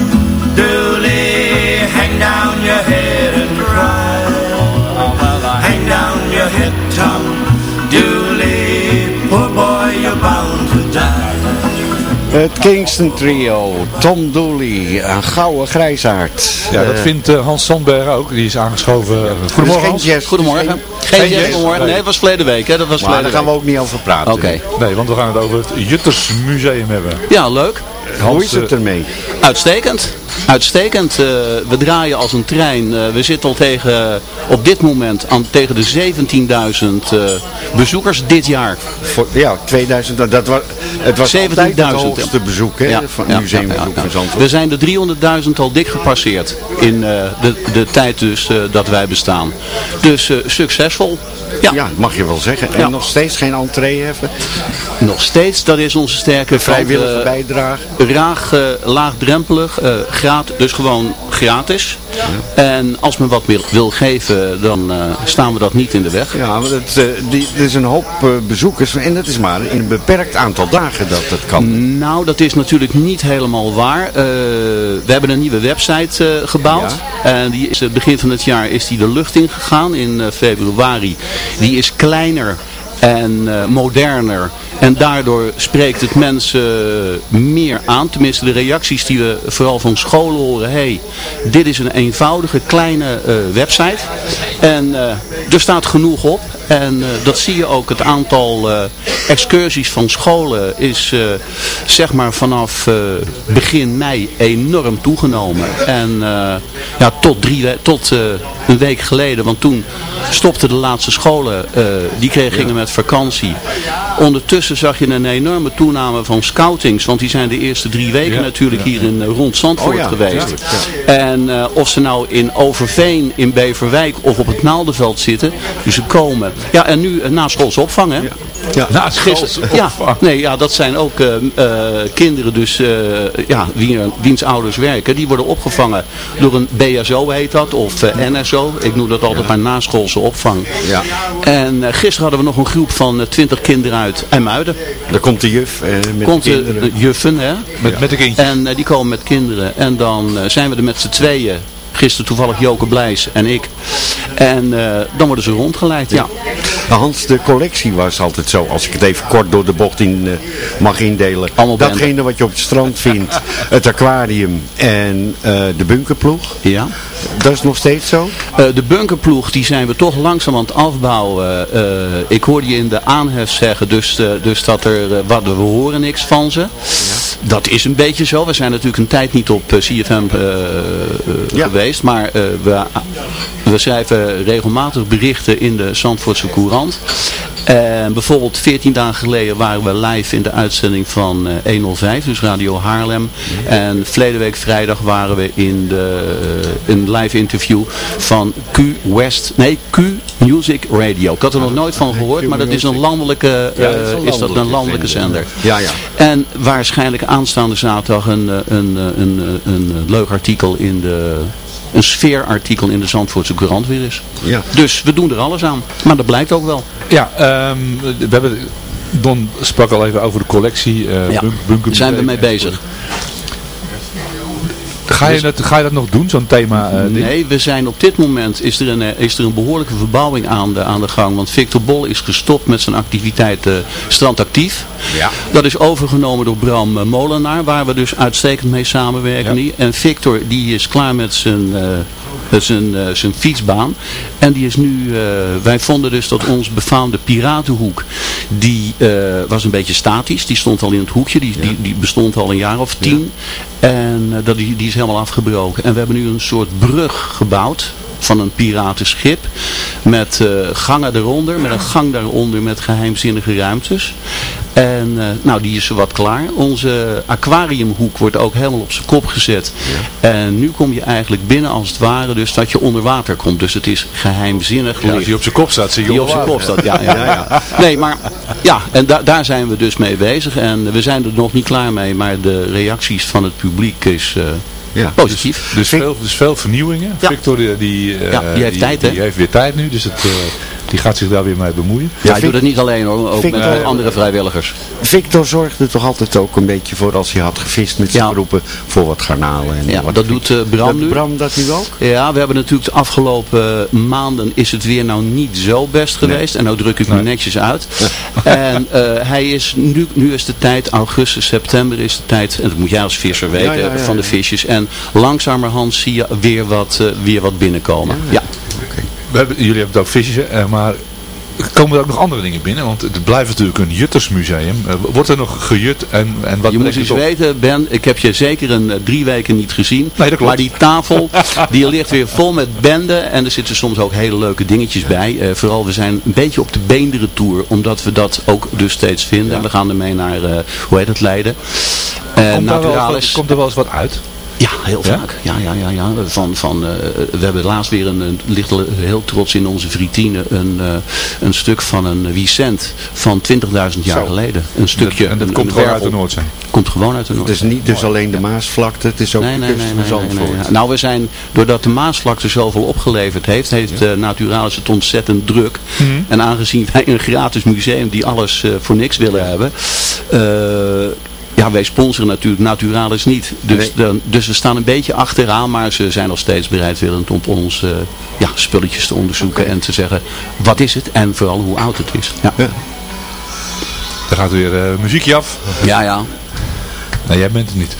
Het Kingston Trio, Tom Dooley, een gouden grijsaard. Ja, dat Eh, vindt eh, Hans Sandberg ook. Die is aangeschoven. Eh, Goedemorgen geen Hans. jazz. Goedemorgen. Geen Geen jazz? jazz vanmorgen. Nee, dat was verleden week. Hè? Dat was Maar verleden daar gaan we ook niet over praten. Oké. Nee, want we gaan het over het Juttersmuseum hebben. Ja, leuk. Hoe is het ermee? Uitstekend. Uitstekend. Eh, we draaien als een trein. Eh, we zitten al tegen, op dit moment aan, tegen de 17.000 eh, bezoekers dit jaar. Voor, ja, 2000, dat was, het was altijd het 17.000, hoogste bezoek hè, van het museumbezoek van Zandvoort. We zijn de 300.000 al dik gepasseerd in de, de tijd dus dat wij bestaan. Dus succesvol. Ja. Mag je wel zeggen. En nog steeds geen entree hebben. Nog steeds, dat is onze sterke Vrijwillige bijdrage. Raag, laagdrempelig, dus gewoon gratis. En als men wat wil, wil geven, dan eh, staan we dat niet in de weg. Ja, maar het, eh, die, er is een hoop eh, bezoekers en het is maar in een beperkt aantal dagen dat het kan. Nou, dat is natuurlijk niet helemaal waar. We hebben een nieuwe website gebouwd. En die is, begin van het jaar is die de lucht in gegaan in februari. Die is kleiner en moderner. En daardoor spreekt het mensen meer aan. Tenminste, de reacties die we vooral van scholen horen. hey, dit is een eenvoudige, kleine eh, website. En eh, er staat genoeg op. En eh, dat zie je ook. Het aantal eh, excursies van scholen is eh, zeg maar vanaf eh, begin mei enorm toegenomen. En eh, ja, tot, drie, we- tot eh, een week geleden. Want toen stopten de laatste scholen. eh, die kregen, gingen met vakantie. Ondertussen zag je een enorme toename van scoutings. Want die zijn de eerste drie weken Ja, natuurlijk ja, hier in eh, rond Zandvoort Oh ja, geweest. ja, En eh, of ze nou in Overveen, in Beverwijk of op het Naaldenveld zitten. Dus ze komen. Ja, en nu uh, na schoolse opvang hè. Ja. Na Gisteren, ja, nee, ja, dat zijn ook eh, eh, kinderen dus, eh, ja, wie, wiens ouders werken. Die worden opgevangen door een BSO heet dat, of eh, NSO. Ik noem dat altijd maar naschoolse opvang. Ja. En eh, gisteren hadden we nog een groep van eh, 20 kinderen uit Daar komt de juf eh, met Komt de de, kinderen. de juffen, hè. Met, met de kindjes. En eh, die komen met kinderen. En dan eh, zijn we er met z'n tweeën. Gisteren toevallig Joke Blijs en ik. En eh, dan worden ze rondgeleid, ja. Hans, de collectie was altijd zo, als ik het even kort door de bocht in eh, mag indelen. Allemaal Datgene wat je op het strand vindt, het aquarium en eh, de bunkerploeg. Ja. Dat is nog steeds zo? De bunkerploeg, die zijn we toch langzaam aan het afbouwen. Ik hoorde je in de aanhef zeggen, dus, dus dat er, wat, we horen niks van ze. Dat is een beetje zo. We zijn natuurlijk een tijd niet op eh, CFM eh, eh, Ja. geweest, maar we, we schrijven regelmatig berichten in de Zandvoortse Courant. En bijvoorbeeld 14 dagen geleden waren we live in de uitzending van eh, 105, dus Radio Haarlem. En verleden week vrijdag waren we in de, eh, een live interview van Q West, nee Q Music Radio. Ik had er nog nooit van gehoord, maar dat is een landelijke, Ja, dat is eh, dat een landelijke zender. Ja, ja. En waarschijnlijk aanstaande zaterdag een, eh, een, eh, een, een, een leuk artikel in de... Een sfeerartikel in de Zandvoortse Courant weer is. Ja. Dus we doen er alles aan. Maar dat blijkt ook wel. Ja, ehm, we hebben, Don sprak al even over de collectie. eh Ja, bunk- daar zijn we mee bezig. Ga je, dat, ga je dat nog doen, zo'n thema? eh? Nee, we zijn op dit moment is er een, eh, is er een behoorlijke verbouwing aan de, aan de gang. Want Victor Bol is gestopt met zijn activiteit eh, strandactief. Ja. Dat is overgenomen door Bram Molenaar, waar we dus uitstekend mee samenwerken. En Victor die is klaar met zijn, zijn, eh, zijn fietsbaan. En die is nu, eh, wij vonden dus dat ons befaamde piratenhoek, die eh, was een beetje statisch. Die stond al in het hoekje, die, die, die bestond al een jaar of tien. En eh, dat, die, die is helemaal afgebroken. En we hebben nu een soort brug gebouwd van een piratenschip. Met eh, gangen eronder, met een gang daaronder met geheimzinnige ruimtes. En eh, nou, die is wat klaar. Onze aquariumhoek wordt ook helemaal op zijn kop gezet. En nu kom je eigenlijk binnen als het ware, dus dat je onder water komt. Dus het is geheimzinnig Ja, als hij op zijn kop staat, zie je Die op zijn kop staat, ja. ja. Ja. Nee, maar ja, en da daar zijn we dus mee bezig. En we zijn er nog niet klaar mee, maar de reacties van het publiek is eh, Ja. positief. Dus veel, dus veel vernieuwingen. Ja. Victor die, die, Ja, die heeft tijd, hè? Die heeft weer tijd nu, dus het, eh, die gaat zich daar weer mee bemoeien. Ja, hij Vic- doet het niet alleen hoor, ook Victor- met andere vrijwilligers. Victor zorgde toch altijd ook een beetje voor als hij had gevist met zijn Ja. groepen voor wat garnalen. En Ja, wat dat doet eh, Bram dat nu. Bram dat nu ook? Ja, we hebben natuurlijk de afgelopen maanden is het weer nou niet zo best geweest. En nou druk ik me netjes uit. En eh, hij is, nu, nu is de tijd, augustus, september is de tijd, en dat moet jij als visser weten, Ja, ja, ja, van de visjes. En langzamerhand zie je weer wat, eh, weer wat binnenkomen. Ja. We hebben, jullie hebben het ook visjes, eh, maar komen er ook nog andere dingen binnen? Want het blijft natuurlijk een juttersmuseum. Eh, wordt er nog gejut en, en wat je moet eens op? weten, Ben, ik heb je zeker een eh, drie weken niet gezien. Nee, dat klopt. Maar die tafel, die ligt weer vol met benden. En er zitten soms ook hele leuke dingetjes bij. Eh, vooral, we zijn een beetje op de beenderen tour. Omdat we dat ook dus steeds vinden. We gaan ermee naar, hoe heet het, Leiden. Eh, Komt, wel wat, komt er wel eens wat uit? Ja, heel Ja? vaak. Ja, ja, ja, ja. Van, van, eh, we hebben laatst weer een, een ligt heel trots in onze vitrine, een, eh, een stuk van een Vicent van 20.000 jaar Zo. geleden. Een stukje. en dat een- komt een gewoon uit de. Noordzee? Komt gewoon uit de Het Noordzee. is niet dus alleen de Maasvlakte, het is ook Nee, de kust nee, van nee, Zandvoort. Nou, we zijn, doordat de Maasvlakte zoveel opgeleverd heeft, heeft eh Naturalis het ontzettend druk. Mhm. En aangezien wij een gratis museum die alles eh, voor niks willen hebben, eh, ja, wij sponsoren natuurlijk Naturalis niet. Dus, Nee. dan, dus we staan een beetje achteraan, maar ze zijn nog steeds bereidwillend om ons eh, ja, spulletjes te onderzoeken en te zeggen, wat is het en vooral hoe oud het is. Ja, Ja. Daar gaat weer eh, muziekje af. ja. ja. Nee, jij bent het niet.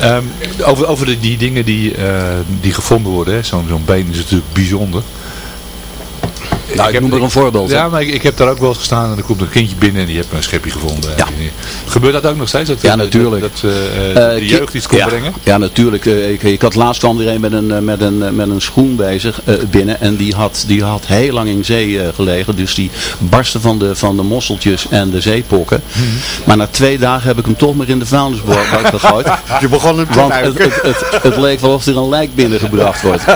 Ehm, over over de, die dingen die, eh, die gevonden worden, hè. zo'n zo'n been is natuurlijk bijzonder. Nou, ik, heb- noem er een voorbeeld. Ja, maar ik, ik heb daar ook wel eens gestaan en er komt een kindje binnen en die heeft een schepje gevonden. Ja. Gebeurt dat ook nog steeds? Dat, Ja, natuurlijk. Dat, dat, eh, eh, Eh, de jeugd iets kon ja, brengen? Ja, natuurlijk. Eh, Ik, ik had laatst kwam er een met een, eh, met een, eh, met een schoen bezig eh, binnen. En die had, die had heel lang in zee eh, gelegen. Dus die barstte van de, van de mosseltjes en de zeepokken. Mhm. Maar na twee dagen heb ik hem toch maar in de vuilnisbak gegooid. Je begon hem te Want het, het, het, het leek wel of er een lijk binnengebracht wordt.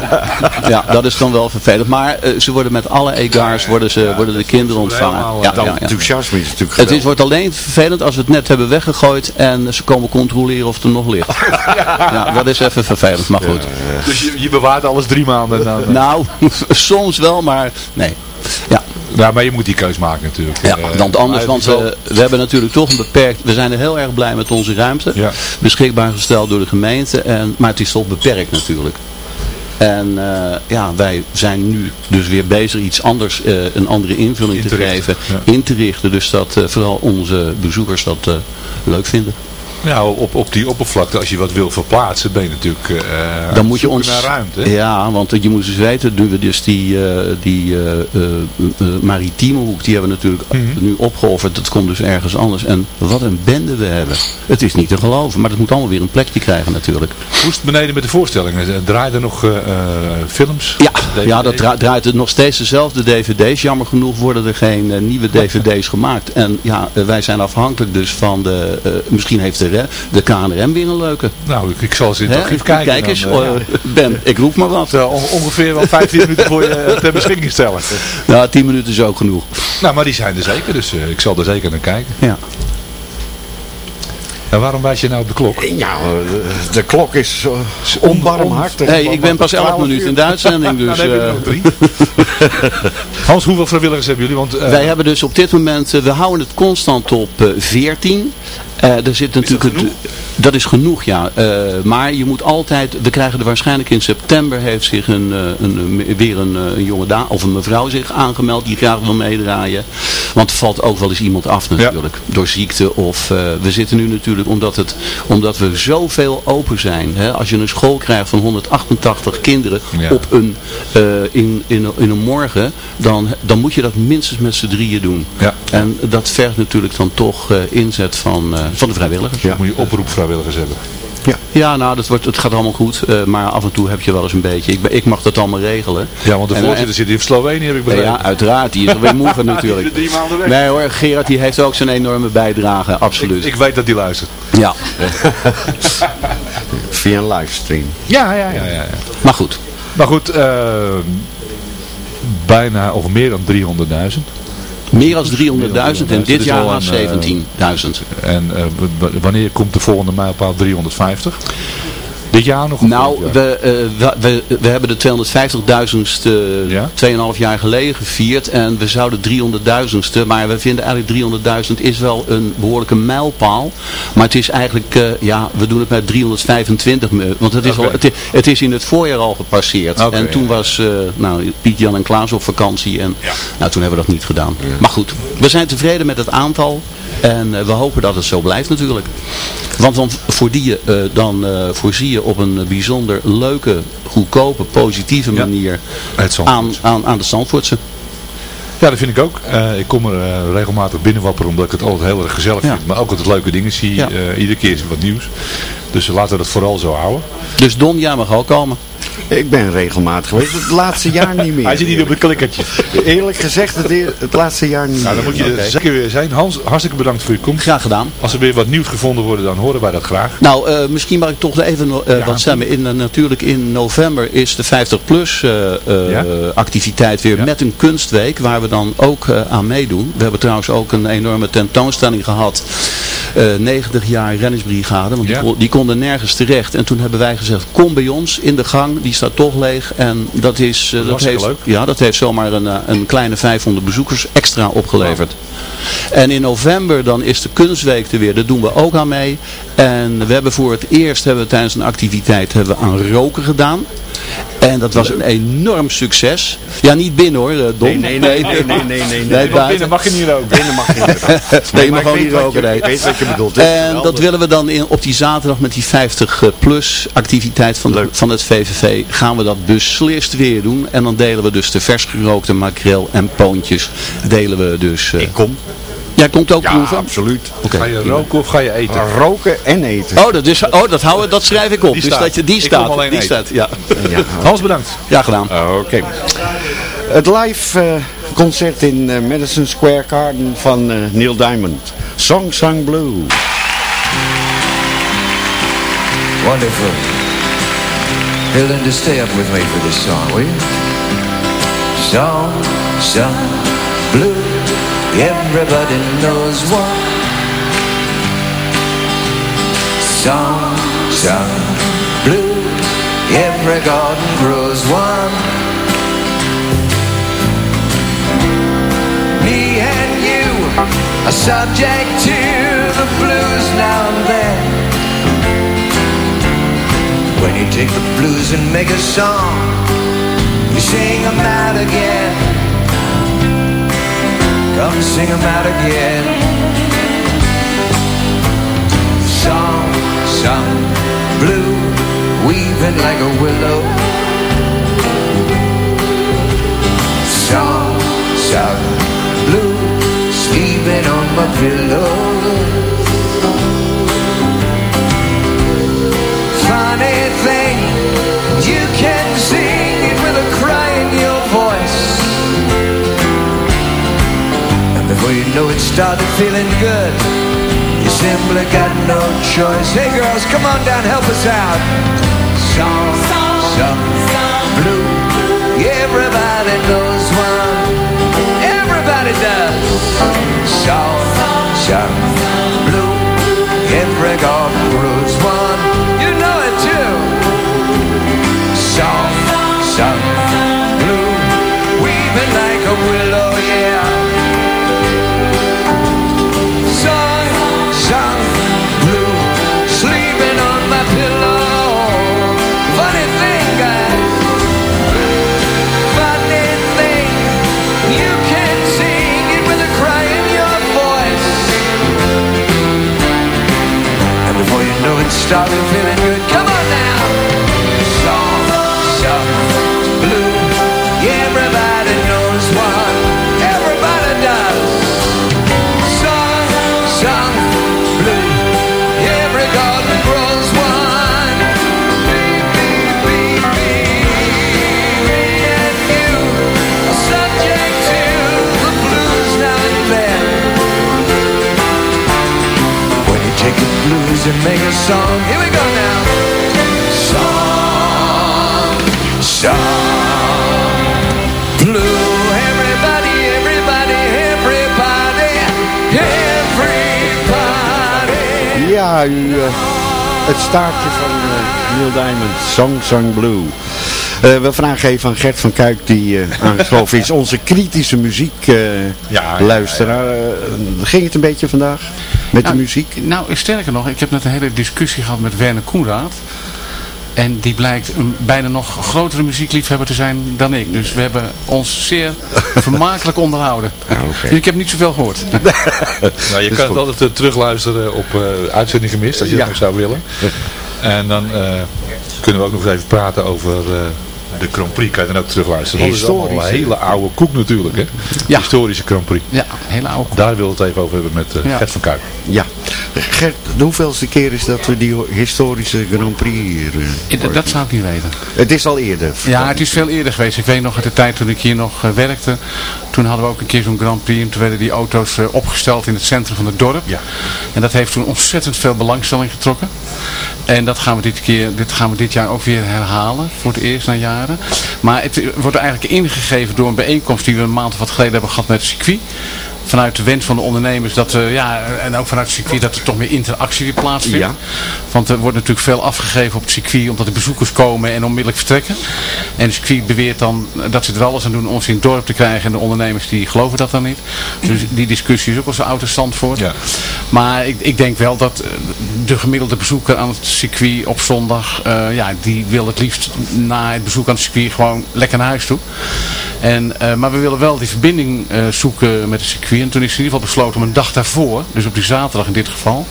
Ja, dat is dan wel vervelend. Maar eh, ze worden met alle worden, ze, worden de kinderen ontvangen. Ja, Dan ja, ja. enthousiasme is natuurlijk Het is, wordt alleen vervelend als we het net hebben weggegooid en ze komen controleren of het er nog ligt. Ja, dat is even vervelend, maar goed. Dus je, je bewaart alles drie maanden. en Dan, Nou, soms wel, maar nee. Ja, ja, maar je moet die keus maken natuurlijk. ja Eh, want anders, want eh, we hebben natuurlijk toch een beperkt, we zijn er heel erg blij met onze ruimte. Ja. Beschikbaar gesteld door de gemeente, en, maar het is toch beperkt natuurlijk. En eh, ja, wij zijn nu dus weer bezig iets anders, eh, een andere invulling In te, geven, ja. in te richten. Dus dat eh, vooral onze bezoekers dat leuk vinden. Nou, op, op die oppervlakte, als je wat wil verplaatsen, ben je natuurlijk uh, Dan moet je ons, naar ruimte. Ja, want je moet dus weten, nu we dus die, uh, die uh, maritieme hoek, die hebben we natuurlijk Mhm. nu opgeofferd. Dat komt dus ergens anders. En wat een bende we hebben. Het is niet te geloven, maar dat moet allemaal weer een plekje krijgen natuurlijk. Hoe is het beneden met de voorstellingen? Draaien er nog films? Ja, ja dat dra draait het nog steeds dezelfde dvd's. Jammer genoeg worden er geen nieuwe dvd's gemaakt. En ja, wij zijn afhankelijk dus van de, misschien heeft de de KNRM weer een leuke. Nou, ik, ik zal eens in het archief kijken. Kijk eens, dan, uh, Ben, ik roep maar wat. Uh, ongeveer wel 15 minuten voor je ter beschikking stellen. Ja, 10 minuten is ook genoeg. Nou, maar die zijn er zeker, dus uh, ik zal er zeker naar kijken. Ja. En waarom wijs je nou op de klok? Ja, de, de klok is onbarmhartig. Hey, ik ben pas 11 minuten in de uitzending, dus... nou, Hans, hoeveel vrijwilligers hebben jullie? Want, Wij hebben dus op dit moment, we houden het constant op 14. Uh, er zit natuurlijk het, dat is genoeg, ja. Uh, maar je moet altijd, we krijgen er waarschijnlijk in september heeft zich een, uh, een, weer een, een jonge dame of een mevrouw zich aangemeld die graag wil meedraaien. Want er valt ook wel eens iemand af natuurlijk. Ja. Door ziekte of we zitten nu natuurlijk omdat, het, omdat we zoveel open zijn. Hè? Als je een school krijgt van 188 kinderen ja. op een, in, in, in een morgen, dan, dan moet je dat minstens met z'n drieën doen. Ja. En dat vergt natuurlijk dan toch inzet van van de vrijwilligers. Ja. Moet je oproepvrijwilligers hebben. Ja, ja nou, dat wordt, het gaat allemaal goed. Uh, maar af en toe heb je wel eens een beetje. Ik, ik mag dat allemaal regelen. Ja, want de voorzitter en, zit in Slovenië, heb ik begrepen. Ja, uiteraard. Die is alweer moe natuurlijk. drie maanden weg. Nee hoor, Gerard die heeft ook zijn enorme bijdrage. Absoluut. Ik, ik weet dat hij luistert. Ja. Via een livestream. Ja, ja, ja. ja, ja. Maar goed. Maar goed, uh, bijna of meer dan 300.000. Meer dan 300.000 en dit jaar aan 17.000. En uh, wanneer komt de volgende mijlpaal 350? Dit jaar nog? Nou, we, uh, we, we, hebben de 250.000ste uh, ja? 2,5 jaar geleden gevierd. En we zouden 300.000ste. Maar we vinden eigenlijk 300.000 is wel een behoorlijke mijlpaal. Maar het is eigenlijk, uh, ja, we doen het met 325. Want het is, okay. al, het, het, is in het voorjaar al gepasseerd. Okay, en toen ja. was nou, Piet, Jan en Klaas op vakantie. En ja. nou, toen hebben we dat niet gedaan. Maar goed, we zijn tevreden met het aantal. En we hopen dat het zo blijft natuurlijk. Want dan, voordien je, uh, dan uh, voorzie je op een bijzonder leuke, goedkope, positieve manier ja, aan, aan, aan de Zandvoortse. Ja, dat vind ik ook. Uh, ik kom er uh, regelmatig binnenwapperen omdat ik het altijd heel erg gezellig Ja. vind. Maar ook altijd leuke dingen zie. Ja. Uh, iedere keer is er wat nieuws. Dus laten we dat vooral zo houden. Dus Don, jij mag ook komen. Ik ben regelmatig geweest. Het laatste jaar niet meer. Hij zit niet op het klikkertje. Eerlijk gezegd, het, eer- het laatste jaar niet Nou, dan meer. moet je er zeker weer zijn. Hans, hartstikke bedankt voor je komst. Graag gedaan. Als er weer wat nieuws gevonden wordt, dan horen wij dat graag. Nou, eh, misschien mag ik toch even eh, Ja, wat zeggen. In, eh, natuurlijk in november is de 50-plus Ja? activiteit weer Ja. met een kunstweek. Waar we dan ook eh, aan meedoen. We hebben trouwens ook een enorme tentoonstelling gehad. eh 90 jaar renningsbrigade. Want die, die konden nergens terecht. En toen hebben wij gezegd, kom bij ons in de gang. Die staat toch leeg. En dat is... eh, dat heeft, leuk. Ja, dat heeft zomaar een, eh, een kleine 500 bezoekers extra opgeleverd. En in november dan is de kunstweek er weer. Daar doen we ook aan mee. En we hebben voor het eerst hebben we tijdens een activiteit hebben we aan roken gedaan. En dat was een enorm succes. Ja, niet binnen hoor, eh, Don. Nee, nee, nee, nee, nee, nee, nee. Binnen mag je niet roken. Binnen mag je niet. Nee, je maar mag ook niet roken. ik weet wat je bedoelt. En dat willen we dan in, op die zaterdag met die 50-plus activiteit van, de, van het VVV gaan we dat beslist weer doen. En dan delen we dus de vers gerookte makreel en poontjes. Delen we dus. eh, Ik kom. Jij komt ook Ja, proeven? absoluut. Ga je roken of ga je eten? Roken en eten. Oh, dat, is, oh dat, houden, dat schrijf ik op. Die dus staat. dat je, die Ik staat. die eten. staat, ja. Ja, Hans, bedankt. ja, gedaan. Oké. Het live eh, concert in eh, Madison Square Garden van eh, Neil Diamond. Song Song Blue. Wonderful. Hey, Linda, stay up with me for this song, will you? Song, song, blue. Everybody knows one. Song, song, blue. Every garden grows one. Me and you are subject to the blues now and then. When you take the blues and make a song, you sing them out again. Come sing them out again. Song sung blue, weaving like a willow. Song sung blue, sleeping on my pillow. Funny thing, you can before you know it, started feeling good. You simply got no choice. Hey girls, come on down, help us out. Song, song, blue. Everybody knows one. Everybody does. Song, song, blue. Every golden grows one. You know it too. Song, song, blue. Weaving like a willow, yeah. You and make a song, here we go now. Song, song, blue. Everybody, everybody, everybody, everybody. Ja, u, eh, het staartje van eh, Neil Diamond, Song Song Blue. Eh, we vragen even aan Gert van Kuik, die eh aangesloten is, onze kritische muziek eh, ja, luisteraar. Eh, ging het een beetje vandaag met Nou, de muziek? Nou, sterker nog, ik heb net een hele discussie gehad met Werner Koenraad. En die blijkt een bijna nog grotere muziekliefhebber te zijn dan ik. Dus we hebben ons zeer vermakelijk onderhouden. Dus ik heb niet zoveel gehoord. Nou, je kan het altijd eh, terugluisteren op eh uitzending gemist, als je dat nog zou willen. En dan eh, kunnen we ook nog eens even praten over eh, de Grand Prix. Kan je dan ook terugluisteren. Dat is allemaal een hele oude koek natuurlijk, hè? Ja. Historische Grand Prix. Ja, hele oude koek. Daar wil het even over hebben met Ja. Gert van Kuik. Ja. Gert, de hoeveelste keer is dat we die historische Grand Prix hier... eh, Dat, zou ik niet weten. Het is al eerder. Ja, het is veel eerder geweest. Ik weet nog uit de tijd toen ik hier nog eh, werkte. Toen hadden we ook een keer zo'n Grand Prix. En toen werden die auto's eh, opgesteld in het centrum van het dorp. Ja. En dat heeft toen ontzettend veel belangstelling getrokken. En dat gaan we dit, keer, dit gaan we dit jaar ook weer herhalen. Voor het eerst na jaren. Maar het wordt eigenlijk ingegeven door een bijeenkomst die we een maand of wat geleden hebben gehad met het circuit. Vanuit de wens van de ondernemers dat, eh, ja, en ook vanuit het circuit dat er toch meer interactie weer plaatsvindt. Ja. Want er wordt natuurlijk veel afgegeven op het circuit omdat de bezoekers komen en onmiddellijk vertrekken. En het circuit beweert dan dat ze er alles aan doen om ons in het dorp te krijgen. En de ondernemers die geloven dat dan niet. Dus die discussie is ook al zo oud als Zandvoort. Ja. Maar ik, ik denk wel dat eh, de gemiddelde bezoeker aan het circuit op zondag, eh, ja, die wil het liefst na het bezoek aan het circuit gewoon lekker naar huis toe. En, maar we willen wel die verbinding zoeken met het circuit. En toen is in ieder geval besloten om een dag daarvoor, dus op die zaterdag in dit geval,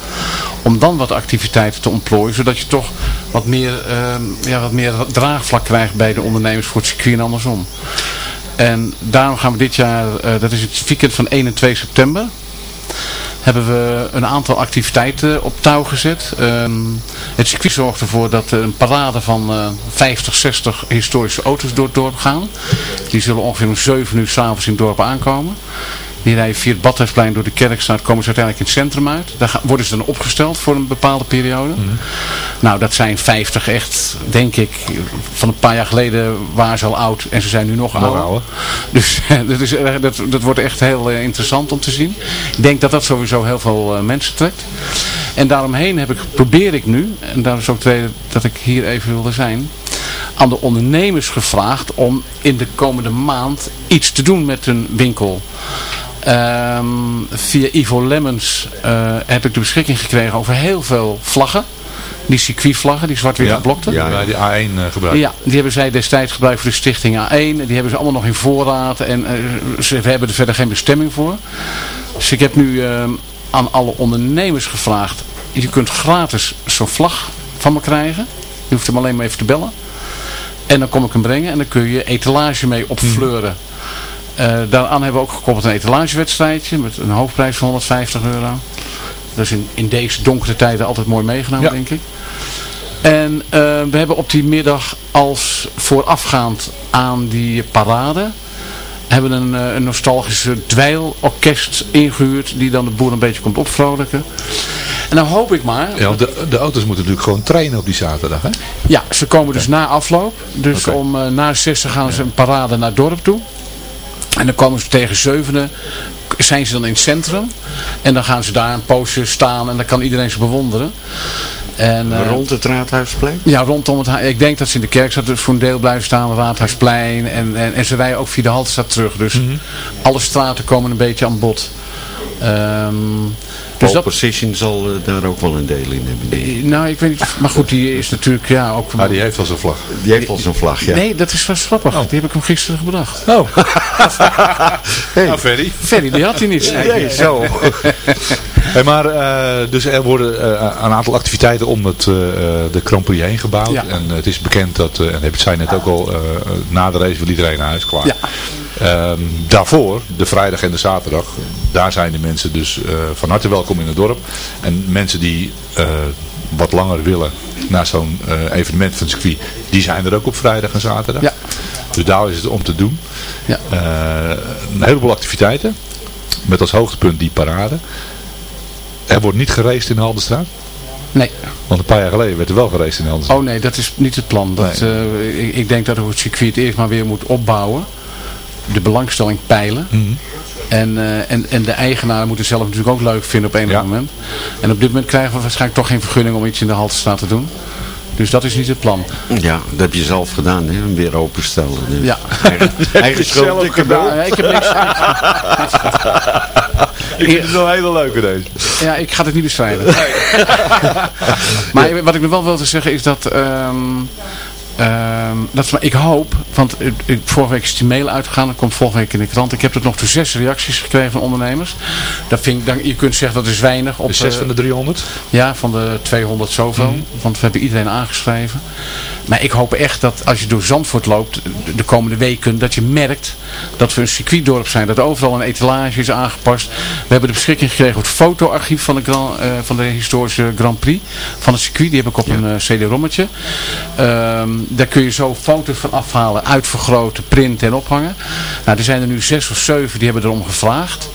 om dan wat activiteiten te ontplooien. Zodat je toch wat meer, eh, ja, wat meer draagvlak krijgt bij de ondernemers voor het circuit en andersom. En daarom gaan we dit jaar, eh, dat is het weekend van 1 en 2 september, hebben we een aantal activiteiten op touw gezet. Ehm, het circuit zorgt ervoor dat er een parade van eh 50, 60 historische auto's door het dorp gaan. Die zullen ongeveer om 7 uur s'avonds in het dorp aankomen. Die rijden via het Badhuisplein door de Kerkstraat, komen ze uiteindelijk in het centrum uit. Daar gaan- worden ze dan opgesteld voor een bepaalde periode. Nou, dat zijn 50 echt, denk ik, van een paar jaar geleden waren ze al oud en ze zijn nu nog ouder. ouder. Dus dat, is, eh, dat, dat wordt echt heel eh, interessant om te zien. Ik denk dat dat sowieso heel veel eh, mensen trekt. En daaromheen heb ik, probeer ik nu, en daar is ook de reden dat ik hier even wilde zijn, aan de ondernemers gevraagd om in de komende maand iets te doen met hun winkel. Ehm, via Ivo Lemmens eh, heb ik de beschikking gekregen over heel veel vlaggen. Die circuitvlaggen, die zwart-witte blokten. Ja, ja, die A1 eh, gebruiken. Ja, die hebben zij destijds gebruikt voor de stichting A1. Die hebben ze allemaal nog in voorraad. En eh, ze we hebben er verder geen bestemming voor. Dus ik heb nu aan alle ondernemers gevraagd je kunt gratis zo'n vlag van me krijgen. Je hoeft hem alleen maar even te bellen. En dan kom ik hem brengen en dan kun je etalage mee opfleuren. Eh, daaraan hebben we ook gekoppeld een etalagewedstrijdje met een hoofdprijs van 150 euro. Dat is in, in deze donkere tijden altijd mooi meegenomen, denk ik. En eh, we hebben op die middag als voorafgaand aan die parade hebben we een, eh, een nostalgische dweilorkest ingehuurd die dan de boer een beetje komt opvrolijken. En dan hoop ik maar... Ja, de, de auto's moeten natuurlijk gewoon trainen op die zaterdag, hè? Ja, ze komen dus na afloop. Dus om eh, na zes gaan ze een parade naar het dorp toe. En dan komen ze tegen zevenen, zijn ze dan in het centrum. En dan gaan ze daar een poosje staan en dan kan iedereen ze bewonderen. En, eh, Rond het Raadhuisplein? Ja, rondom het Ik denk dat ze in de kerkstad dus voor een deel blijven staan. Het Raadhuisplein. En, en, en ze rijden ook via de Haltestraat terug. Dus alle straten komen een beetje aan bod. Ehm dus dat, Position zal eh, daar ook wel een deel in hebben. denk ik. nou, ik weet niet. Maar goed, die is natuurlijk ja, ook... Ah, die heeft al zijn vlag. Die heeft al zijn vlag, ja. Nee, dat is wel grappig. Die heb ik hem gisteren gebracht. Oh. Hey. Nou, Ferry. Ferry, die had hij niet. Nee, zo. Hey, maar eh, dus er worden eh, een aantal activiteiten om het, eh, eh, de Grand Prix heen gebouwd. Ja. En het is bekend dat, eh, en heb ik zei net ook al, eh, na de race wil iedereen naar huis klaar. Ja. Ehm, daarvoor, de vrijdag en de zaterdag, daar zijn de mensen dus eh, van harte welkom in het dorp. En mensen die eh, wat langer willen naar zo'n eh, evenement van circuit, die zijn er ook op vrijdag en zaterdag. Ja. Dus daar is het om te doen. Ja. Een heleboel activiteiten. Met als hoogtepunt die parade. Er wordt niet geraced in de Haldenstraat. Nee. Want een paar jaar geleden werd er wel geraced in de Haldenstraat. Oh nee, dat is niet het plan. Dat, ik, ik denk dat het circuit eerst maar weer moet opbouwen. De belangstelling peilen. Mhm. En, eh, en, en de eigenaren moeten zelf natuurlijk ook leuk vinden op een Ja. moment. En op dit moment krijgen we waarschijnlijk toch geen vergunning om iets in de Haltestraat te doen. Dus dat is niet het plan. Ja, dat heb je zelf gedaan, hè? Hem weer openstellen. Dus. Ja. Eigen, eigen schuld, dikke bul. Ja, ik heb niks. Ik vind het wel een hele leuke deze. Ja, ik ga het niet bestrijden. maar wat ik nog wel wil te zeggen is dat... ehm, ehm, dat is, maar ik hoop, want ik, vorige week is die mail uitgegaan, dat komt volgende week in de krant. Ik heb tot nog toe zes reacties gekregen van ondernemers. Dat vind ik, dan, je kunt zeggen dat is weinig. Op, De 6 eh, van de 300? ja, van de 200 zoveel. Mhm. Want we hebben iedereen aangeschreven. Maar ik hoop echt dat als je door Zandvoort loopt de- de komende weken, dat je merkt dat we een circuitdorp zijn. Dat overal een etalage is aangepast. We hebben de beschikking gekregen over het fotoarchief van de, Grand, eh, van de historische Grand Prix. Van het circuit. Die heb ik op een eh, CD-rommetje. Ehm, daar kun je zo foto's van afhalen, uitvergroten, printen en ophangen. Nou, er zijn er nu zes of zeven die hebben erom gevraagd.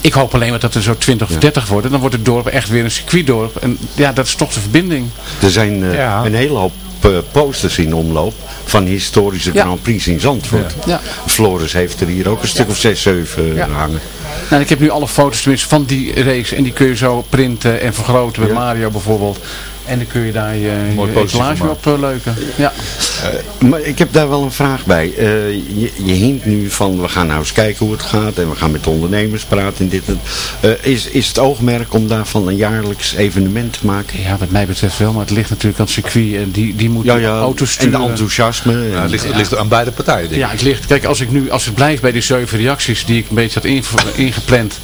Ik hoop alleen maar dat er zo 20 of 30 worden. Dan wordt het dorp echt weer een circuitdorp. En ja, dat is toch de verbinding. Er zijn eh, Ja. een hele hoop eh, posters in omloop van historische Ja. Grand Prix in Zandvoort. Ja. Floris heeft er hier ook een stuk of zes, zeven Ja. hangen. Nou, ik heb nu alle foto's tenminste van die race. En die kun je zo printen en vergroten bij Ja. Mario bijvoorbeeld. En dan kun je daar je, Mooi je etalage op eh, leuken. Ja. Maar ik heb daar wel een vraag bij. Eh, je, je hint nu van, we gaan nou eens kijken hoe het gaat en we gaan met de ondernemers praten en dit en Eh, is, is het oogmerk om daarvan een jaarlijks evenement te maken? ja, wat mij betreft wel. Maar het ligt natuurlijk aan het circuit. En die, die moet Ja, ja, auto's en sturen. de enthousiasme. en- Ja, het, ligt, het ligt aan beide partijen, denk Ja, ik. het ligt. Kijk, als ik nu, als het blijft bij die zeven reacties die ik een beetje had ingepland,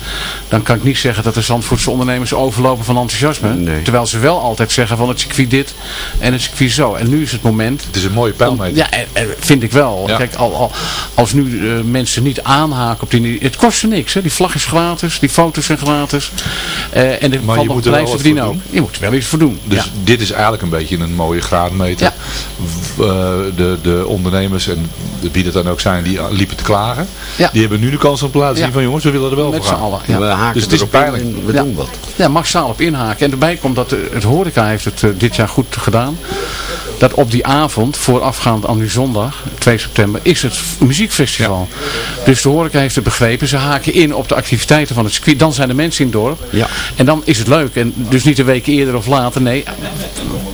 dan kan ik niet zeggen dat de Zandvoortse ondernemers overlopen van enthousiasme. Nee. Terwijl ze wel altijd zeggen van het circuit dit en het circuit zo. En nu is het moment. Het is een mooie pijlmeter. Ja, vind ik wel. Ja. Kijk, al, al, als nu eh, mensen niet aanhaken op die... Het kost ze niks, hè. Die vlag is gratis, die foto's zijn gratis. Eh, en er Maar je moet er wel wat verdienen ook. Je moet er wel iets voor doen. Dus ja. dit is eigenlijk een beetje een mooie graadmeter. Ja. Eh, de, de ondernemers en de, wie dat dan ook zijn, die liepen te klagen. Ja. Die hebben nu de kans om te laten zien Ja. van jongens, we willen er wel Met voor z'n gaan. allen. Ja. We haken Dus het is en we Ja. doen wat. Ja, massaal op inhaken. En erbij komt dat het horeca heeft het eh, dit jaar goed gedaan. Dat op die avond, voorafgaand aan die zondag, 2 september, is het muziekfestival. Dus de horeca heeft het begrepen. Ze haken in op de activiteiten van het circuit. Dan zijn de mensen in het dorp. Ja. En dan is het leuk. En dus niet een week eerder of later. Nee,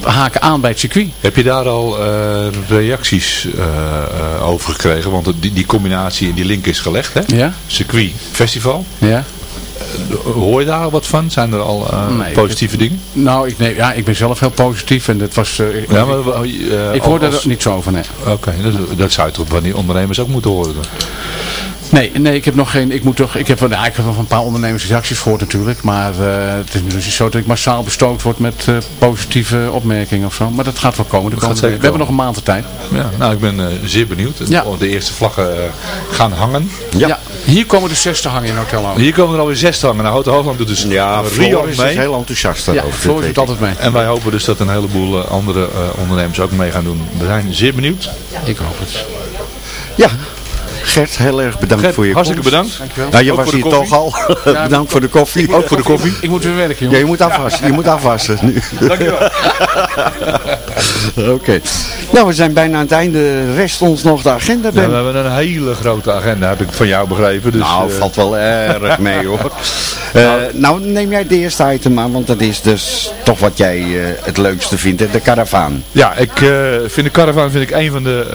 haken aan bij het circuit. Heb je daar al eh, reacties eh, over gekregen? Want die, die combinatie en die link is gelegd, hè? Ja. Circuit, festival. Ja. Eh, Hoor je daar wat van? Zijn er al eh, Nee, positieve dingen? Nou, ik, nee, ja, ik ben zelf heel positief. En dat was... eh, ik, Ja, maar, eh, ik hoor als- er niet zo van. Oké, dat, dat zou je toch van die ondernemers ook moeten horen dan? Nee, nee, ik heb nog geen, ik moet toch, ik heb, wel- ja, ik heb nog een paar ondernemersreacties voor natuurlijk, maar eh, het is niet zo dat ik massaal bestookt word met eh, positieve opmerkingen of zo. Maar dat gaat wel komen. Dat gaat we hebben nog een maand de tijd. Ja, nou, ik ben eh, zeer benieuwd. Ja. De eerste vlaggen gaan hangen. Ja. Hier komen de zes te hangen in Hotel. Hier komen er alweer zes te hangen. Nou, Houten Hoogland doet dus Ja, Rio Floor is mee. dus heel enthousiast Ja, daarover. Floor dat doet weet ik. altijd mee. En wij hopen dus dat een heleboel eh, andere eh, ondernemers ook mee gaan doen. We zijn zeer benieuwd. Ik hoop het. Ja, Gert, heel erg bedankt Gert, voor je hartstikke komst. bedankt. Dankjewel. Nou, je Ook was de hier toch al. bedankt voor de koffie. Ook voor de koffie. Ik moet weer werken, Ja, jongen. je moet afwassen. Je moet afwassen nu. Dankjewel. Oké. Nou, we zijn bijna aan het einde. Rest ons nog de agenda, Ja, Ben. we hebben een hele grote agenda, heb ik van jou begrepen. Dus, nou, eh, valt wel erg mee hoor. Eh, nou, neem jij het eerste item aan, want dat is dus toch wat jij eh, het leukste vindt, hè? de karavaan. Ja, ik eh, vind de caravan vind ik een van de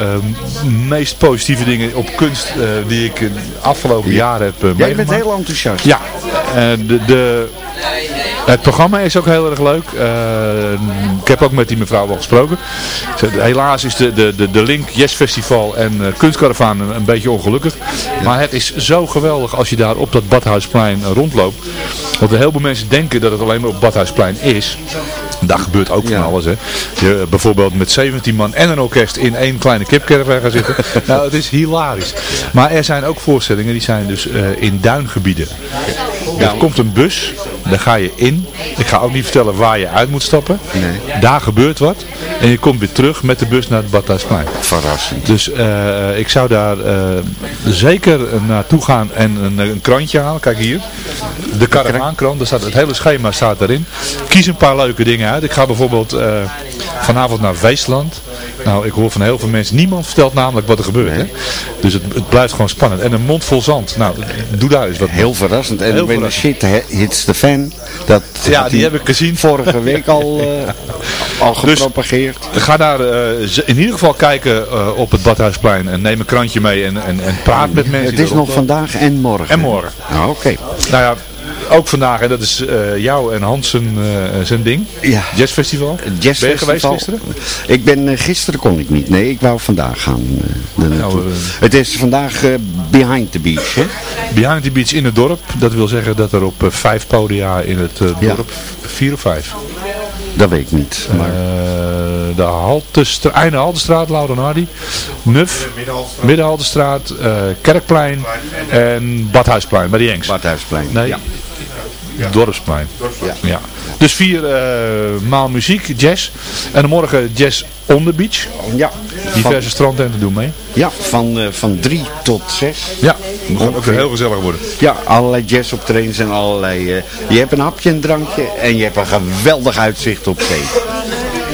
meest positieve dingen op kunst eh, die ik afgelopen jaar heb uh, Jij bent heel enthousiast. Ja, eh, de, de, het programma is ook heel erg leuk. Eh, ik heb ook met die mevrouw al gesproken. Helaas is de, de, de, de link Yes Festival en uh, Kunstkaravaan een, een beetje ongelukkig. Maar het is zo geweldig als je daar op dat Badhuisplein uh, rondloopt. Want een heleboel mensen denken dat het alleen maar op Badhuisplein is. Daar gebeurt ook van alles. Hè. Je, bijvoorbeeld met 17 man en een orkest in één kleine kipcaravan gaan zitten. nou, het is hilarisch. Maar er zijn ook voorstellingen die zijn dus uh, in duingebieden. Er komt een bus, daar ga je in. Ik ga ook niet vertellen waar je uit moet stappen. Nee. Daar gebeurt wat. En je komt weer terug met de bus naar het Badhuisplein. Verrassend. Dus uh, ik zou daar uh, zeker naartoe gaan en een, een, krantje halen. Kijk hier. De karavaankrant. Daar staat, het hele schema staat erin. Kies een paar leuke dingen uit. Ik ga bijvoorbeeld uh, vanavond naar Weesland. Nou, ik hoor van heel veel mensen. Niemand vertelt namelijk wat er gebeurt. Hè? Dus het, het, blijft gewoon spannend. En een mond vol zand. Nou, doe daar eens wat. Heel verrassend. En Heel when the shit hits the fan. Dat ja, die heb ik gezien. Vorige week al, uh, al gepropageerd. Dus, ga daar uh, in ieder geval kijken uh, op het Badhuisplein. En neem een krantje mee en, en, en praat met mensen. Het is nog vandaag en morgen. En morgen. Nou, oké. Okay. Nou ja, ook vandaag, en dat is uh, jou en Hansen uh, zijn ding. Ja. Jazzfestival. Jazz ben je geweest gisteren? Ik ben, uh, gisteren kon ik niet. Nee, ik wou vandaag gaan. nou, het is vandaag Behind the Beach, hè? Behind the Beach in het dorp. Dat wil zeggen dat er op vijf podia in het dorp, ja. vier of vijf. Dat weet ik niet. Maar... Uh, de Haltestraat, Einde Haltestraat, Laura Hardy, Nuf, Middenhaltestraat, uh, Kerkplein en Badhuisplein, bij de Jengs. Badhuisplein, nee. ja. Ja. Dorpsplein. Ja. ja. Dus vier uh, maal muziek, jazz. En morgen jazz on the beach. Ja. Diverse van... strandtenten doen mee. Ja, van, uh, van drie tot zes. Ja, dat gaat ook weer heel gezellig worden. Ja, allerlei jazz op trains en allerlei... Uh, je hebt een hapje, een drankje en je hebt een geweldig uitzicht op zee.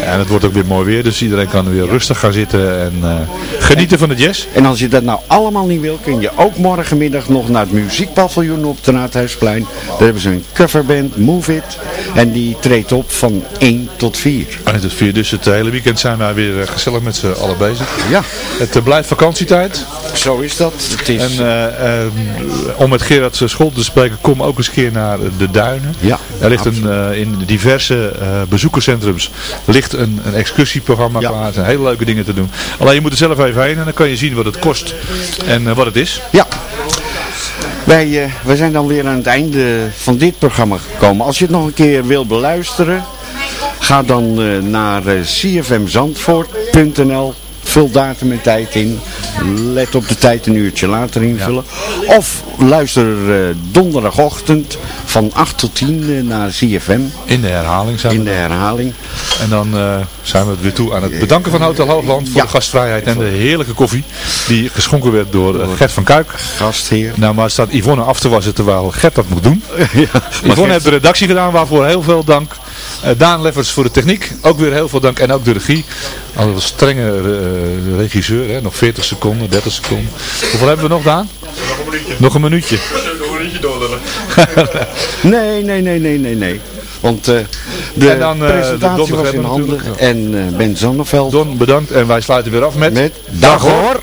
En het wordt ook weer mooi weer, dus iedereen kan weer rustig gaan zitten en uh, genieten en, van de jazz. En als je dat nou allemaal niet wil, kun je ook morgenmiddag nog naar het muziekpaviljoen op het Raadhuisplein. Daar hebben ze een coverband, Move It. En die treedt op van 1 tot 4. En tot 4, dus het hele weekend zijn wij weer gezellig met z'n allen bezig. Ja. Het uh, blijft vakantietijd. Zo is dat. Het is... En uh, om met Gerard School te spreken, kom ook eens een keer naar de Duinen. Ja, er ligt een, in diverse bezoekerscentrums ligt een, een excursieprogramma ja. klaar. Zijn hele leuke dingen te doen. Alleen je moet er zelf even heen en dan kan je zien wat het kost en uh, wat het is. Ja. Wij, uh, wij zijn dan weer aan het einde van dit programma gekomen. Als je het nog een keer wilt beluisteren, ga dan uh, naar cfmzandvoort.nl Vul datum en tijd in. Let op de tijd een uurtje later invullen. Ja. Of luister uh, donderdagochtend van 8 tot 10 uh, naar CFM. In de herhaling zijn In de herhaling. En dan uh, zijn we weer toe aan het bedanken van Hotel Hoogland voor ja. de gastvrijheid en de heerlijke koffie. Die geschonken werd door, door Gert van Kuik. Gastheer. Nou, maar staat Yvonne af te wassen terwijl Gert dat moet doen. ja, Yvonne Gert... heeft de redactie gedaan, waarvoor heel veel dank. Uh, Daan Leffers voor de techniek, ook weer heel veel dank. En ook de regie. Al een strenge uh, regisseur, hè? nog 40 seconden, 30 seconden. Hoeveel hebben we nog, Daan? Nog een minuutje. Nog een minuutje. Nog een minuutje doorlullen. nee, nee, nee, nee, nee, nee. Want uh, de en dan, presentatie de was in handen. En uh, Ben Zonneveld. Don, bedankt. En wij sluiten weer af met... Met Dag hoor.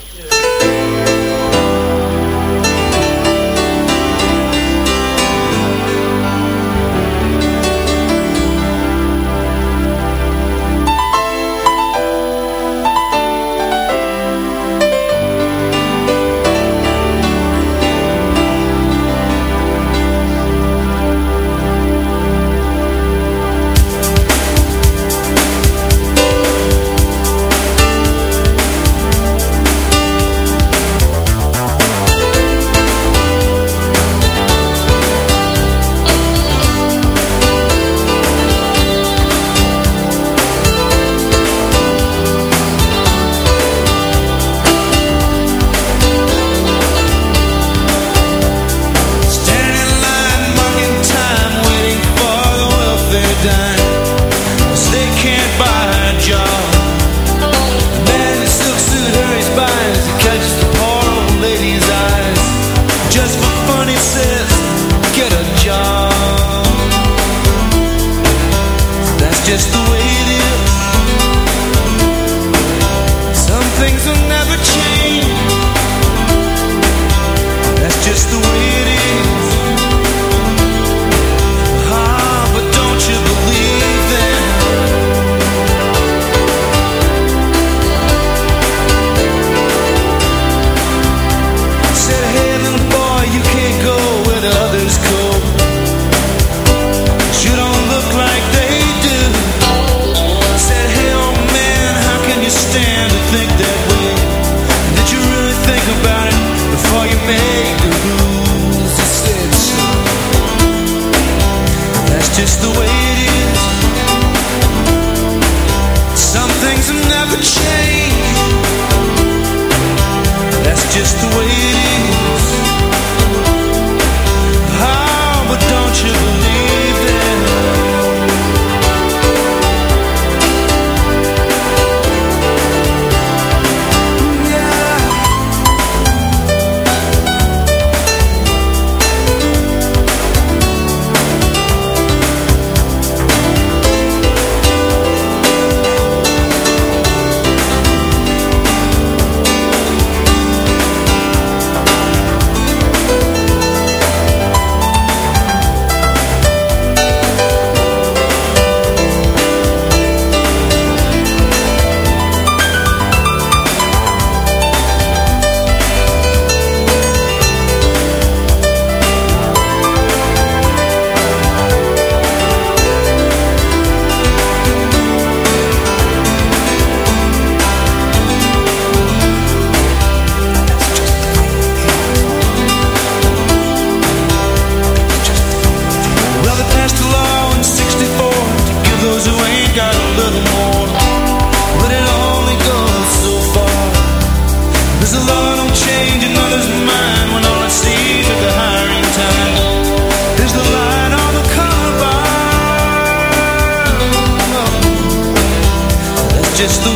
just the